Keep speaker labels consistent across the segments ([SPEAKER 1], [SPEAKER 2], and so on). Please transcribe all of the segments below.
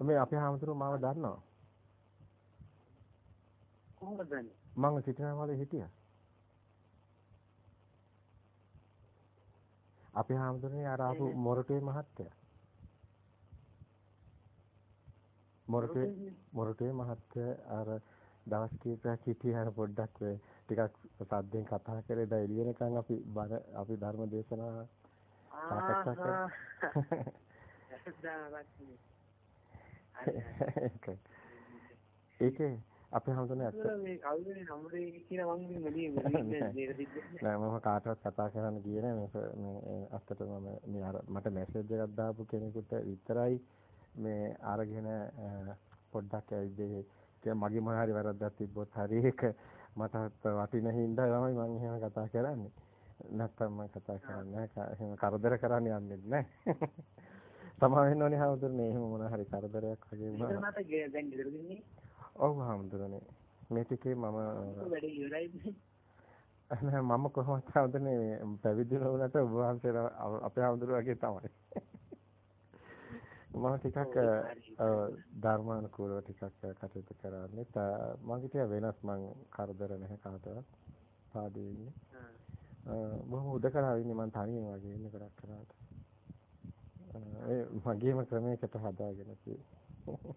[SPEAKER 1] මේ අපේ හැමතුරු මාව දන්නවා.
[SPEAKER 2] කොහොමද දන්නේ?
[SPEAKER 1] මම සිටිනවල හිටියා. අපේ හැමතුරුනේ අර ආපු මොරටුවේ මහත්තයා. මොරටුවේ මොරටුවේ මහත්තයා අර දවස් කිහිපයක් හිටියා පොඩ්ඩක් ටිකක් සද්දෙන් කතා කරේ දැන් එළියනකන් අපි අපි ධර්ම දේශනා සාකච්ඡා කරා. ඒකේ අපේ හැමෝටම ඇත්ත.
[SPEAKER 2] මේ කවුරුනේ නම්බරේ කියන මං මෙලිය
[SPEAKER 1] නෑ. මම කාටවත් කතා කරන්න ගියේ නෑ. මේ අත්තට මම මේ අර මට මැසේජ් එකක් දාපු කෙනෙකුට විතරයි මේ අරගෙන පොඩ්ඩක් ඇවිත් මගේ මොන හරි වැරද්දක් තිබ්බොත් හරි ඒක මට වටින හින්දා තමයි මම එහෙම කතා කරන්නේ. නැත්තම් මම කතා කරන්නේ නැහැ එහෙම කරදර කරන්න යන්නේ නැහැ තමා වෙන්න ඕනේ හවුදුරනේ එහෙම මොන හරි කරදරයක් වගේ
[SPEAKER 2] වුණා. මට දැන් ගෙදර දෙන්නේ?
[SPEAKER 1] ඔව් හාමුදුරනේ. මේ ටිකේ මම
[SPEAKER 2] වැඩේ ඉවරයි.
[SPEAKER 1] නෑ මම කොහොමද හාමුදුරනේ පැවිදි වුණාට ඔබ වහන්සේලා අපේ හාමුදුර වගේ තමයි. මම ටිකක් ධර්මානුකූලව ටිකක් කටයුතු කරන්නේ. මම හිතියා වෙනස් මං කරදර නැහැ කාටවත්. පාඩේ ඉන්නේ බොහොම උදකලා ඉන්නේ මං තනියෙන් වගේ ඉන්නේ ගොඩක් කරාට ඒ මගේම ක්‍රමයකට හදාගෙන තියෙන්නේ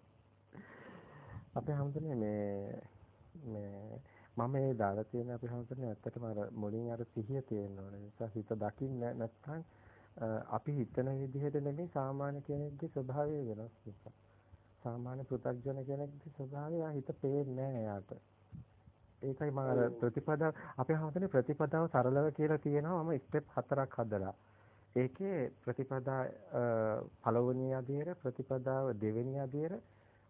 [SPEAKER 1] අපේ හැමදෙන්නේ මේ මේ මම මේ දාලා තියෙන අපේ හැමදෙන්නේ ඇත්තටම අර මුලින් අර සිහිය තියෙන්න ඕනේ. නිසා හිත දකින්න නැත්නම් අපි හිතන විදිහට නෙමෙයි සාමාන්‍ය කෙනෙක්ගේ ස්වභාවය වෙනස් නිසා. සාමාන්‍ය පෘථග්ජන කෙනෙක්ගේ ස්වභාවය හිත පේන්නේ නැහැ එයාට. ඒකයි මම අර ප්‍රතිපදාව අපේ හැමදෙන්නේ ප්‍රතිපදාව සරලව කියලා තියෙනවා මම ස්ටෙප් හතරක් හදලා. ඒකේ ප්‍රතිපදා පළවෙනි අධීර ප්‍රතිපදාව දෙවෙනි අධීර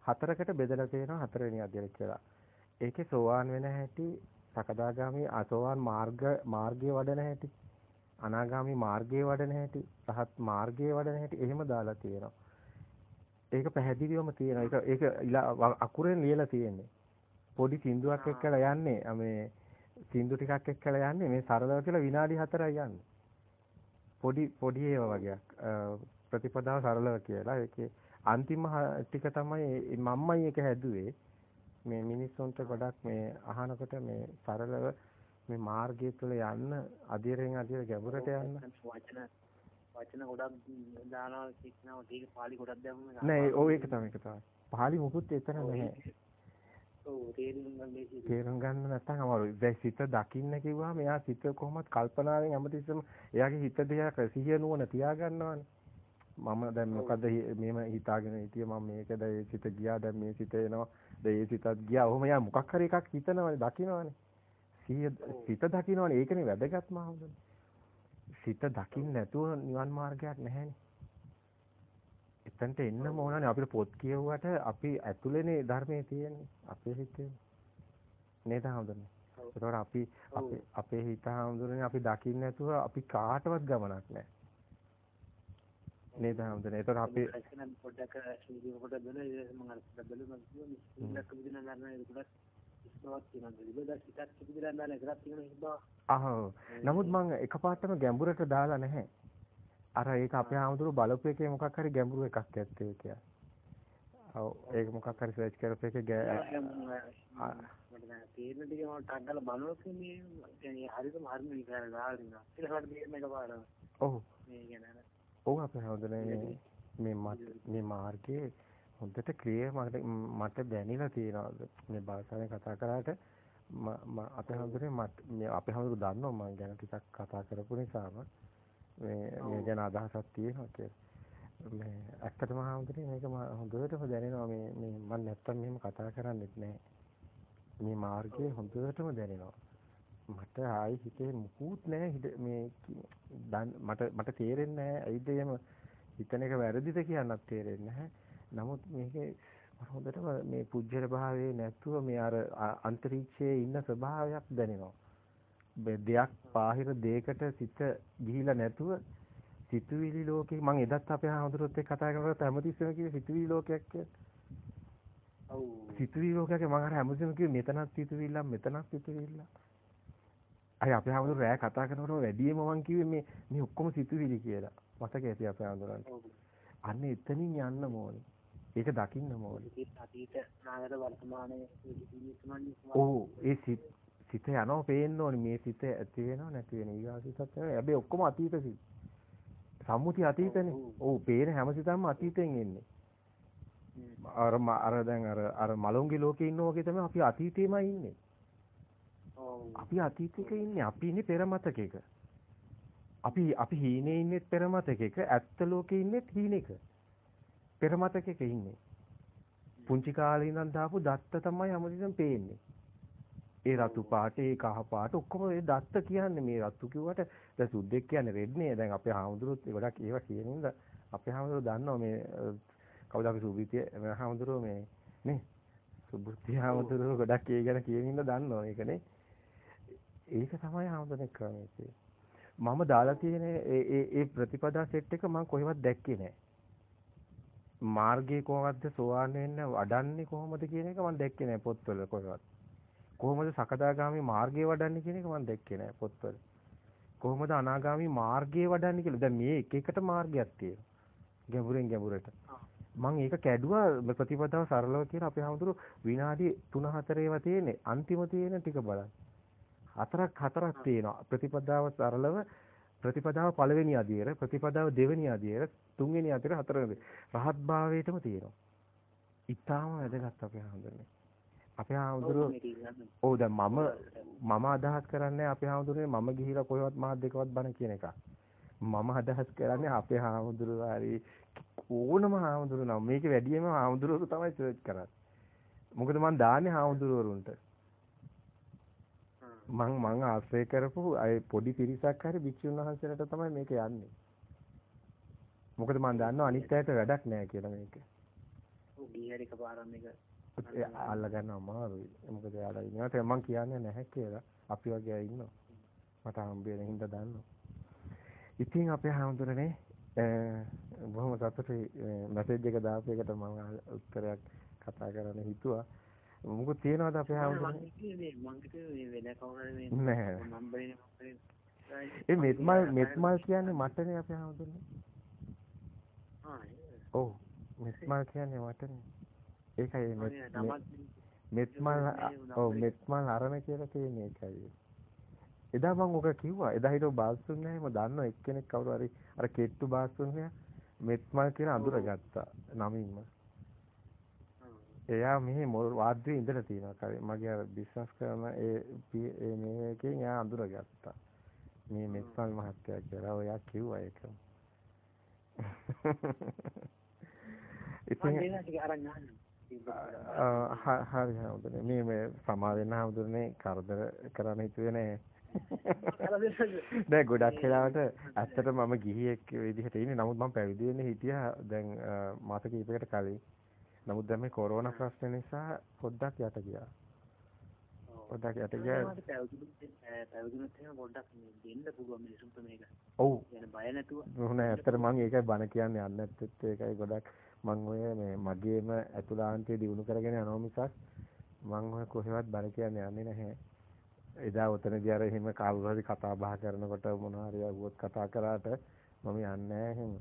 [SPEAKER 1] හතරකට බෙදලා තියෙනවා හතරවෙනි අධ්‍යයනය කියලා. ඒකේ සෝවාන් වෙන හැටි, සකදාගාමි අසෝවාන් මාර්ග මාර්ගයේ වඩන හැටි, අනාගාමි මාර්ගයේ වඩන හැටි, රහත් මාර්ගයේ වඩන හැටි එහෙම දාලා තියෙනවා. ඒක පැහැදිලිවම තියෙනවා. ඒක ඒක අකුරෙන් ලියලා තියෙන්නේ. පොඩි සින්දුවක් එක්කලා යන්නේ මේ සින්දු ටිකක් එක්කලා යන්නේ මේ සරලව කියලා විනාඩි 4යි යන්නේ. පොඩි පොඩි ඒවා වගේක් ප්‍රතිපදාව සරලව කියලා. ඒකේ අන්තිම ටික තමයි මම්මයි එක හැදුවේ. මේ මිනිස්සුන්ට ගොඩක් මේ අහනකොට මේ සරලව මේ මාර්ගය තුළ යන්න අධිරෙන් අධිර ගැඹුරට යන්න.
[SPEAKER 2] වචන වචන ගොඩක් දානවා කියනවා. ටික පාලි ගොඩක් දැම්මම
[SPEAKER 1] නෑ එක තමයි එක තමයි. පාලි මුකුත් එතන නැහැ
[SPEAKER 2] ඔව් තේරුම් ගන්න
[SPEAKER 1] නැත්නම් අමාරුයි. දැන් සිත දකින්න කිව්වම එයා සිත කොහොමද කල්පනාවෙන් හැමතිස්සෙම එයාගේ හිත දිහා සිහිය නුවණ තියා ගන්නවානේ මම දැන් මොකද මේම හිතාගෙන හිටියේ මම මේකද ඒ සිත ගියා දැන් මේ සිත එනවා දැන් ඒ සිතත් ගියා. ඔහොම යා මොකක් හරි එකක් හිතනවනේ දකින්නවනේ සිය සිත දකින්නවනේ ඒකනේ වැදගත්ම හවුදනේ. සිත දකින්න නැතුව නිවන් මාර්ගයක් නැහැනේ එතනට එන්නම ඕනනේ අපිට පොත් කියවුවට අපි ඇතුලේනේ ධර්මයේ තියෙන්නේ අපේ හිතේ නේද හවුදනේ ඒතකොට අපි අපේ හිත හවුදුනේ අපි දකින්න නැතුව අපි කාටවත් ගමනක් නැහැ නේද හැමදෙන. ඒතර අපි
[SPEAKER 2] පොඩ්ඩක් පොඩ්ඩක් බලලා මම අර බලලා මම මේ ඉස්සරහ විදින ගන්න ඒක පොඩ්ඩක් ඉස්මවත් කියනවා. ඉබදා සිතක් පිටිදලා දාලා එකක් තියෙන හින්දා.
[SPEAKER 1] අහෝ. නමුත් මම එකපාරටම ගැඹුරට දාලා නැහැ. අර ඒක අපේ ආමතුරු බලපු එකේ මොකක් හරි ගැඹුරු එකක් ඇත්තේ කියලා. ඔව් ඒක මොකක් හරි සර්ච් කරපු එකේ
[SPEAKER 2] තේරෙන ටික මම ටක් ගාලා බලනකොට මේ හරියටම හරිම විකාර ගාලා පස්සේ තේරෙන එක පාඩම.
[SPEAKER 1] ඔව්.
[SPEAKER 2] මේ කියන්නේ
[SPEAKER 1] ඔව් අපේ හවුදනේ මේ මේ මාර්ගයේ හොඳට ක්ලියර් මට දැනෙලා තියෙනවා මේ භාෂාවෙන් කතා කරාට මම අපේ හවුදනේ මට මේ අපේ හවුදු දන්නවා මම ගැන ටිකක් කතා කරපු නිසාම මේ මේ ගැන අදහසක් තියෙනවා කියලා. මේ ඇත්තටම හවුදනේ මේක හොඳටම දැනෙනවා මේ මේ මම නැත්තම් මෙහෙම කතා කරන්නෙත් නෑ. මේ මාර්ගයේ හොඳටම දැනෙනවා. මට ආයි හිතේ මුකුත් නැහැ මේ මට මට තේරෙන්නේ නැහැ ඇයිද එහෙම හිතන එක වැරදිද කියන්නත් තේරෙන්නේ නැහැ. නමුත් මේකේ හොඳටම මේ පුජ්‍යල භාවයේ නැතුව මේ අර අන්තරීක්ෂයේ ඉන්න ස්වභාවයක් දැනෙනවා. දෙයක් බාහිර දෙයකට සිත ගිහිලා නැතුව සිතුවිලි ලෝකේ මම එදත් අපේ හඳුරොත් එක්ක කතා කරනකොට හැමතිස්සෙම කිව්වේ සිතුවිලි ලෝකයක් කියලා.
[SPEAKER 2] ඔව්.
[SPEAKER 1] සිතුවිලි ලෝකයක මම අර හැමතිස්සෙම කිව්වේ මෙතනක් සිතුවිල්ලක් මෙතනක් සිතුවිල්ලක්. අය අපේ හැමෝටම රෑ කතා කරනකොට වැඩියෙන්ම මම කිව්වේ මේ මේ ඔක්කොම සිතුවිලි කියලා. මතක ඇති අපේ හැමෝටම. අන්න එතනින් යන්න ඕනේ. ඒක දකින්න ඕනේ.
[SPEAKER 2] අතීත නාගත වර්තමානයේ
[SPEAKER 1] ඔව් ඒ සිත සිත යනවා පේන්න ඕනේ මේ සිත ඇති වෙනව නැති වෙන ඊගාසිතත්. හැබැයි ඔක්කොම අතීත සිත්. සම්මුති අතීතනේ. ඔව් පේන හැම සිතක්ම අතීතෙන් එන්නේ. අර අර දැන් අර අර මලොන්ගේ ලෝකේ ඉන්න වගේ තමයි අපි අතීතේමයි ඉන්නේ. අපි අතීතයක ඉන්නේ. අපි ඉන්නේ පෙර මතකයක. අපි අපි හීනේ ඉන්නේ පෙර මතකයක. ඇත්ත ලෝකේ ඉන්නේ හීනෙක. පෙර මතකයක ඉන්නේ. පුංචි කාලේ ඉඳන් දාපු දත්ත තමයි හැමදෙයක්ම පේන්නේ. ඒ රතු පාට, ඒ කහ පාට ඔක්කොම ඒ දත්ත කියන්නේ මේ රතු කිව්වට දැන් සුද්දෙක් කියන්නේ රෙඩ් නේ. දැන් අපේ හාමුදුරුවොත් ගොඩක් ඒවා කියන නිසා අපේ හාමුදුරුවෝ දන්නවා මේ කවුද අපි සුබිතිය හාමුදුරුවෝ මේ නේ සුබුද්ධි හාමුදුරුවෝ ගොඩක් ඒ ගැන කියන හින්දා දන්නවා ඒකනේ. ඒක තමයි හාමුදුරනේ ක්‍රමයේ. මම දාලා තියෙන ඒ ඒ ඒ ප්‍රතිපදා සෙට් එක මම කොහෙවත් දැක්කේ නැහැ. මාර්ගය කොහොමද සෝවාන් වෙන්න වඩන්නේ කොහොමද කියන එක මම දැක්කේ නැහැ පොත්වල කොහෙවත්. කොහොමද සකදාගාමි මාර්ගය වඩන්නේ කියන එක මම දැක්කේ නැහැ පොත්වල. කොහොමද අනාගාමි මාර්ගය වඩන්නේ කියලා. දැන් මේ එක එකට මාර්ගයක් තියෙනවා. ගැඹුරෙන් ගැඹුරට. මම ඒක කැඩුවා ප්‍රතිපදාව සරලව කියලා අපේ හැමදෙරු විනාඩි 3 4 ඒවා තියෙන්නේ. අන්තිම තියෙන ටික බලන්න. හතරක් හතරක් තියෙනවා. ප්‍රතිපදාව සරලව ප්‍රතිපදාව පළවෙනි අදියර, ප්‍රතිපදාව දෙවෙනි අදියර, තුන්වෙනි අදියර, හතරවෙනි. රහත් භාවයටම තියෙනවා. ඊටාම වැදගත් අපේ හැමදෙන්නේ. අපේ හාමුදුරුවෝ ඔව් දැන් මම මම අදහස් කරන්නේ අපේ හාමුදුරුවනේ මම ගිහිලා කොහෙවත් මහත් දෙකවත් බණ කියන එක. මම අදහස් කරන්නේ අපේ හාමුදුරුවෝ හරි ඕනම හාමුදුරුවෝ නම් මේක වැඩියෙන්ම හාමුදුරුවෝ තමයි සර්ච් කරන්නේ. මොකද මම දාන්නේ හාමුදුරුවරුන්ට. මං මං ආශ්‍රය කරපු අය පොඩි පිරිසක් හරි භික්ෂුන් වහන්සේලාට තමයි මේක යන්නේ. මොකද මම දන්නවා අනිත් අයට වැඩක් නැහැ කියලා මේක.
[SPEAKER 2] ඔව් ගියරි කපාරම් එක
[SPEAKER 1] අල්ල ගන්න අමාරුයි. මොකද එයාලා ඉන්නවට මම කියන්නේ නැහැ කියලා. අපි වගේ අය ඉන්නවා. මට හම්බෙන හින්දා දන්නවා. ඉතින් අපේ හැමදෙරනේ බොහොම සතුටුයි මැසේජ් එක දාපු එකට මම උත්තරයක් කතා කරන්න හිතුවා. මොකද තියනවාද අපේ හැමදෙරනේ
[SPEAKER 2] මම කිව්වේ වෙන කවුරුහරි මේ
[SPEAKER 1] නැහැ.
[SPEAKER 2] නම්බරේ
[SPEAKER 1] ඒ මෙත්මල් මෙත්මල් කියන්නේ මටනේ අපේ හැමදෙරනේ.
[SPEAKER 2] ආ
[SPEAKER 1] ඔව් මෙත්මල් කියන්නේ මටනේ. ඒකයි මෙත්මල් ඔව් මෙත්මල් අරණ කියලා තියෙන එකයි. එදා මම ඔක කිව්වා. එදා හිටව බාස්තුන් නැහැ. මම දන්නවා එක්කෙනෙක් කවුරු හරි අර කෙට්ටු බාස්තුන් මෙත්මල් කියලා අඳුරගත්තා නමින්ම. එයා මෙහි වාද්‍යයේ ඉඳලා තියෙනවා. මගේ අර බිස්නස් කරන ඒ ඒ මේකෙන් එයා අඳුරගත්තා. මේ මෙත්මල් මහත්තයා කියලා. ඔයා කිව්වා ඒක.
[SPEAKER 2] ඉතින්.
[SPEAKER 1] හරි හවුදනේ මේ මේ සමා වෙන්න හවුදනේ කරදර කරන්න හිතුවේ නෑ නෑ ගොඩක් වෙලාවට ඇත්තට මම ගිහියෙක් විදිහට ඉන්නේ නමුත් මම පැවිදි වෙන්න හිටියා දැන් මාස කිහිපයකට කලින් නමුත් දැන් මේ කොරෝනා ප්‍රශ්න නිසා පොඩ්ඩක් යට ගියා පොඩ්ඩක් යට ගියා
[SPEAKER 2] පැවිදිුනත් එහෙම පොඩ්ඩක් දෙන්න පුළුවන් මිනිසුන්ට මේක
[SPEAKER 1] ඔව්
[SPEAKER 2] يعني බය නැතුව
[SPEAKER 1] නෑ ඇත්තට මම ඒකයි බන කියන්නේ යන්නේ නැත්තෙත් ඒකයි ගොඩක් මං ඔය මේ මගේම අතුලාන්තය දිනු කරගෙන යනවා මිසක් මං ඔය කොහෙවත් බල කියන්නේ යන්නේ නැහැ. එදා උතනදී අර එහෙම කවුරු හරි කතා බහ කරනකොට මොනවා හරි අහුවොත් කතා කරාට මම යන්නේ නැහැ එහෙම.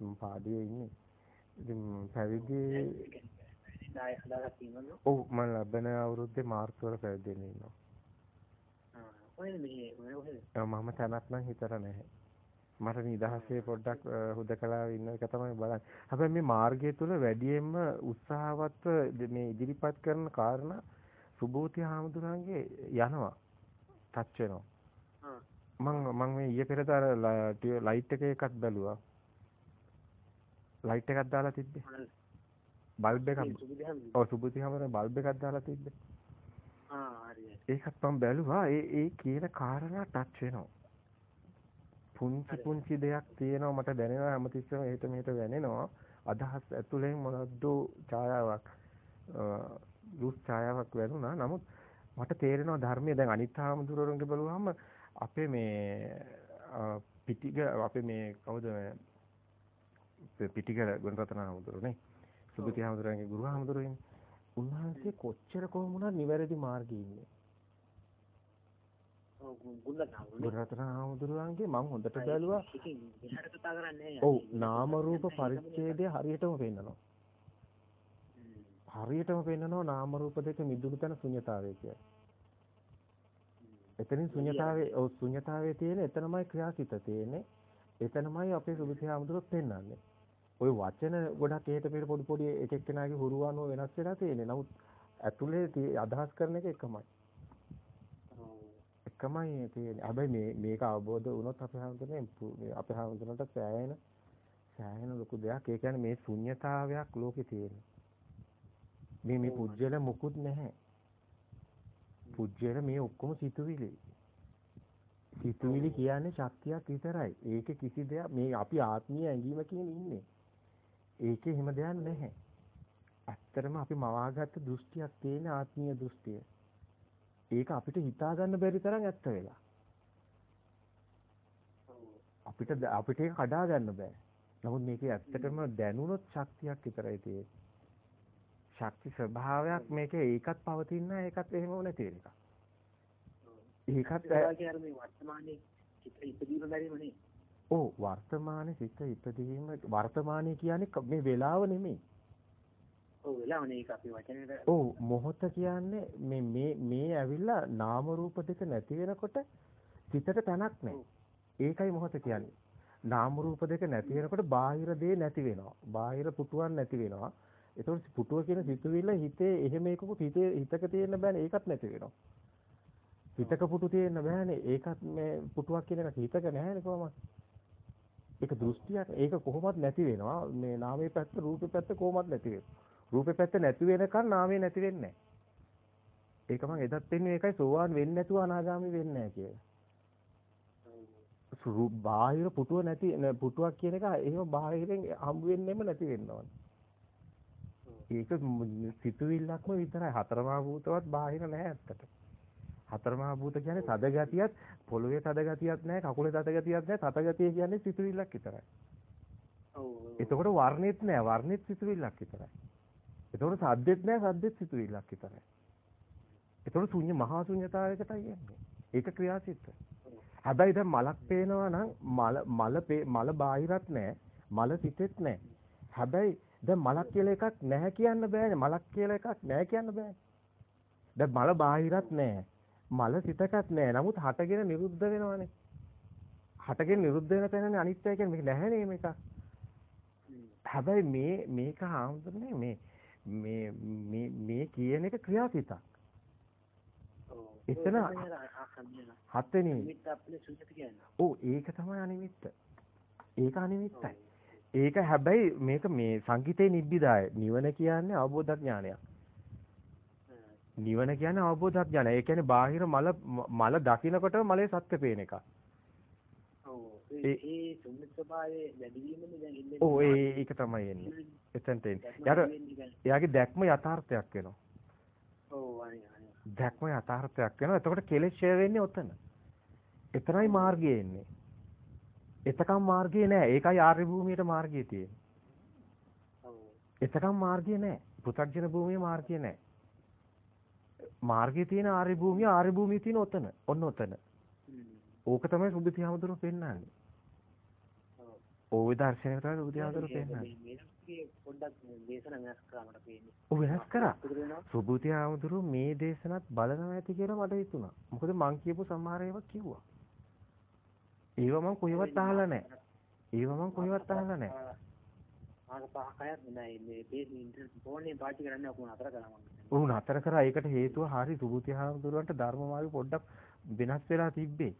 [SPEAKER 1] මම පාඩියේ ඉන්නේ. ඉතින් පැවිදි ඔව් මම ලබන අවුරුද්දේ මාර්තු වල පැවිදි වෙන්න ඉන්නවා.
[SPEAKER 2] ආ ඔය මේ ඔය
[SPEAKER 1] මම තැනක් නම් හිතලා නැහැ. මට නිදහසේ පොඩ්ඩක් හුදකලාව ඉන්න එක තමයි බලන්නේ. හැබැයි මේ මාර්ගය තුල වැඩියෙන්ම උත්සාහවත්ව මේ ඉදිරිපත් කරන කාරණා සුභූති හාමුදුරන්ගේ යනවා. ටච් වෙනවා. මම මම මේ ඊයේ පෙරේද අර ලයිට් එක එකක් බැලුවා. ලයිට් එකක් දාලා තිබ්බේ. බල්බ් එකක්. ඔව් සුභූති හාමුදුරන් බල්බ් එකක් දාලා තිබ්බේ.
[SPEAKER 2] ආ හරියට.
[SPEAKER 1] ඒකත් මම බැලුවා. ඒ ඒ කියන කාරණා ටච් වෙනවා. පුංචි පුංචි දෙයක් තියෙනවා මට දැනෙනවා හැමතිස්සෙම එහෙට මෙහෙට වැනෙනවා අදහස් ඇතුලෙන් මොනවද ඡායාවක් ලුස් ඡායාවක් වැළුණා නමුත් මට තේරෙනවා ධර්මයේ දැන් අනිත් ආමඳුරරුන්ගේ බලුවාම අපේ මේ පිටිග අපේ මේ කවුද පිටිග ගුණරත්න ආමඳුරනේ සුභිති ආමඳුරන්ගේ ගුරු ආමඳුරනේ උන්වහන්සේ කොච්චර කොහොම වුණත් නිවැරදි මාර්ගයේ ඉන්නේ
[SPEAKER 2] ගුණරත්න හාමුදුරුවෝ
[SPEAKER 1] ගුණරත්න හාමුදුරුවන්ගේ මම හොඳට බැලුවා. ඔව් නාම රූප පරිච්ඡේදය හරියටම පෙන්නනවා. හරියටම පෙන්නනවා නාම රූප දෙක මිදුණු තැන ශුන්‍යතාවය කියන්නේ. එතනින් ශුන්‍යතාවේ ඔව් ශුන්‍යතාවයේ තියෙන එතනමයි ක්‍රියාසිත තියෙන්නේ. එතනමයි අපේ සුදුසි හාමුදුරුවෝ පෙන්වන්නේ. ওই වචන ගොඩක් එහෙට මෙහෙට පොඩි පොඩි එක එක්කෙනාගේ හුරු අනුව වෙනස් වෙලා තියෙන්නේ. නමුත් ඇතුලේ අදහස් කරන එක එකමයි. එකමයි තියෙන්නේ. හැබැයි මේ මේක අවබෝධ වුණොත් අපේ හැමදෙන්නේ අපේ හැමදෙනාට සෑහෙන සෑහෙන ලොකු දෙයක්. ඒ කියන්නේ මේ ශුන්්‍යතාවයක් ලෝකේ තියෙන්නේ. මේ මේ පුජ්‍යල මුකුත් නැහැ. පුජ්‍යල මේ ඔක්කොම සිතුවිලි. සිතුවිලි කියන්නේ ශක්තියක් විතරයි. ඒක කිසි දෙයක් මේ අපි ආත්මීය ඇඟීමකින් ඉන්නේ. ඒකේ හිම දෙයක් නැහැ. ඇත්තටම අපි මවාගත්ත දෘෂ්ටියක් තියෙන ආත්මීය දෘෂ්ටිය. ඒක අපිට හිතා ගන්න බැරි තරම් ඇත්ත වෙලා. අපිට අපිට ඒක කඩා ගන්න බෑ. නමුත් මේකේ ඇත්තටම දැනුණොත් ශක්තියක් විතරයි තියෙන්නේ. ශක්ති ස්වභාවයක් මේකේ ඒකත් පවතින ඒකත් එහෙමම නැති වෙන එකක්. ඒකත්
[SPEAKER 2] මේ වර්තමානයේ චිත්ත ඉදීම බැරිමනේ.
[SPEAKER 1] ඔව් වර්තමානයේ සිත ඉපදීම වර්තමානයේ කියන්නේ මේ වෙලාව නෙමෙයි.
[SPEAKER 2] ඔව් වෙලාවනේ ඒක අපි වචනේ
[SPEAKER 1] ඔව් මොහොත කියන්නේ මේ මේ මේ ඇවිල්ලා නාම රූප දෙක නැති වෙනකොට සිතට තැනක් නැහැ. ඒකයි මොහොත කියන්නේ. නාම රූප දෙක නැති වෙනකොට බාහිර දේ නැති වෙනවා. බාහිර පුටුවක් නැති වෙනවා. ඒතකොට පුටුව කියන සිතුවිල්ල හිතේ එහෙම එකකුත් හිතේ හිතක තියෙන්න බෑනේ ඒකත් නැති වෙනවා. හිතක පුටු තියෙන්න බෑනේ ඒකත් මේ පුටුවක් කියන එක හිතක නැහැනේ කොහොමද? ඒක දෘෂ්ටියක් ඒක කොහොමත් නැති වෙනවා මේ නාමයේ පැත්ත රූපේ පැත්ත කොහොමත් නැති වෙනවා රූපේ පැත්ත නැති වෙනකන් නාමයේ නැති වෙන්නේ නැහැ. ඒක මම එදත් වෙන්නේ ඒකයි සෝවාන් වෙන්නේ නැතුව අනාගාමී වෙන්නේ නැහැ කියලා. රූප බාහිර පුටුව නැති පුටුවක් කියන එක එහෙම බාහිරෙන් හම්බ වෙන්නෙම නැති වෙන්න ඕනේ. ඒක සිතුවිල්ලක්ම විතරයි. හතරමා භූතවත් බාහිර නැහැ ඇත්තට. හතරමහා භූත කියන්නේ තද ගතියත් පොළවේ තද ගතියක් නැහැ කකුලේ තද ගතියක් නැහැ. තද ගතිය කියන්නේ සිතුවිල්ලක් විතරයි. ඔව්. එතකොට වර්ණෙත් නැහැ. වර්ණෙත් සිතුවිල්ලක් විතරයි. එතකොට සද්දෙත් නැහැ සද්දෙත් සිතුවිල්ලක් විතරයි. එතකොට ශුන්‍ය මහා ශුන්‍යතාවයකටයි යන්නේ. ඒක ක්‍රියාසිත. හැබැයි දැන් මලක් පේනවා නම් මල මල මල බාහිරත් නැහැ මල සිතෙත් නැහැ. හැබැයි දැන් මලක් කියලා එකක් නැහැ කියන්න බෑනේ මලක් කියලා එකක් නැහැ කියන්න බෑනේ. දැන් මල බාහිරත් නැහැ. මල සිතකත් නෑ. නමුත් හටගෙන නිරුද්ධ වෙනවනේ. හටගෙන නිරුද්ධ වෙන තැනනේ අනිත්‍යය කියන්නේ මේක නැහැනේ මේක. හැබැයි මේ මේක හාමුදුරනේ මේ මේ මේ මේ කියන එක ක්‍රියාසිතක්. එතන හත්වෙනි ඔව් ඒක තමයි අනිමිත්ත. ඒක අනිමිත්තයි. ඒක හැබැයි මේක මේ සංගීතේ නිබ්බිදාය නිවන කියන්නේ අවබෝධ ඥානයක්. නිවන කියන්නේ අවබෝධ ඥානය. ඒ කියන්නේ බාහිර මල මල දකින්නකොට මලේ සත්‍ය පේන එක.
[SPEAKER 2] ඒ සුන්දර ස්වභාවයේ වැඩිවීමනේ දැන් ඉන්නේ.
[SPEAKER 1] ඔව් ඒ ඒක තමයි එන්නේ. එතනට එන්නේ. යාර එයාගේ දැක්ම යථාර්ථයක් වෙනවා.
[SPEAKER 2] ඔව්
[SPEAKER 1] දැක්ම යථාර්ථයක් වෙනවා. එතකොට කෙලෙස් ඡය වෙන්නේ ඔතන. එතරයි මාර්ගය එන්නේ. එතකම් මාර්ගය නෑ. ඒකයි ආර්ය භූමියට මාර්ගය තියෙන්නේ. එතකම් මාර්ගය නෑ. පෘථග්ජන භූමියේ මාර්ගය නෑ. මාර්ගයේ තියෙන ආර්ය භූමිය ආර්ය භූමියේ තියෙන ඔතන. ඔන්න ඔතන. ඕක තමයි සුදුති හැමදෙරෝ පෙන්වන්නේ. ඕවේ දර්ශනය තමයි සුදුති හැමදෙරෝ පෙන්වන්නේ.
[SPEAKER 2] පොඩ්ඩක් දේශන වෙනස් කරා මට පේන්නේ.
[SPEAKER 1] ඔව් වෙනස් කරා. සුභූති ආමතුරු මේ දේශනත් බලනවා ඇති කියලා මට හිතුණා. මොකද මං කියපු සමහර ඒවා කිව්වා. ඒව මං කොහෙවත් අහලා නැහැ. ඒව මං කොහෙවත් අහලා නැහැ.
[SPEAKER 2] මාස පහක් අයත් නෑ මේ මේ ෆෝනේ පාවිච්චි කරන්නේ ඔක්කොම නතර කරා මම.
[SPEAKER 1] ඔව් නතර කරා. ඒකට හේතුව හරි සුභූති හාමුදුරුවන්ට ධර්ම මාර්ගය පොඩ්ඩක් වෙනස් වෙලා තිබ්බේ.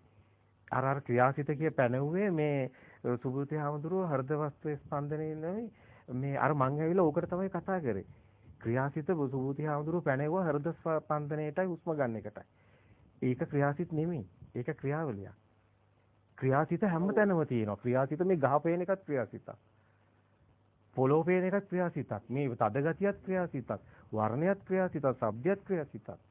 [SPEAKER 1] අර අර ක්‍රියාසිත කිය පැනවුවේ මේ සුභූති හාමුදුරුව හෘද වස්තු ස්පන්දනයේ නෙවෙයි මේ අර මං ඇවිල්ලා ඕකට තමයි කතා කරේ. ක්‍රියාසිත සුභූති හාමුදුරුව පැනවුවා හෘද ස්පන්දනයටයි හුස්ම ගන්න එකටයි. ඒක ක්‍රියාසිත නෙමෙයි. ඒක ක්‍රියාවලියක්. ක්‍රියාසිත හැමතැනම තියෙනවා. ක්‍රියාසිත මේ ගහපේන එකත් ක්‍රියාසිතක්. පොළොව පේන එකත් ක්‍රියාසිතක්. මේ තද ගතියත් ක්‍රියාසිතක්. වර්ණයත් ක්‍රියාසිතක්, ශබ්දයත් ක්‍රියාසිතක්.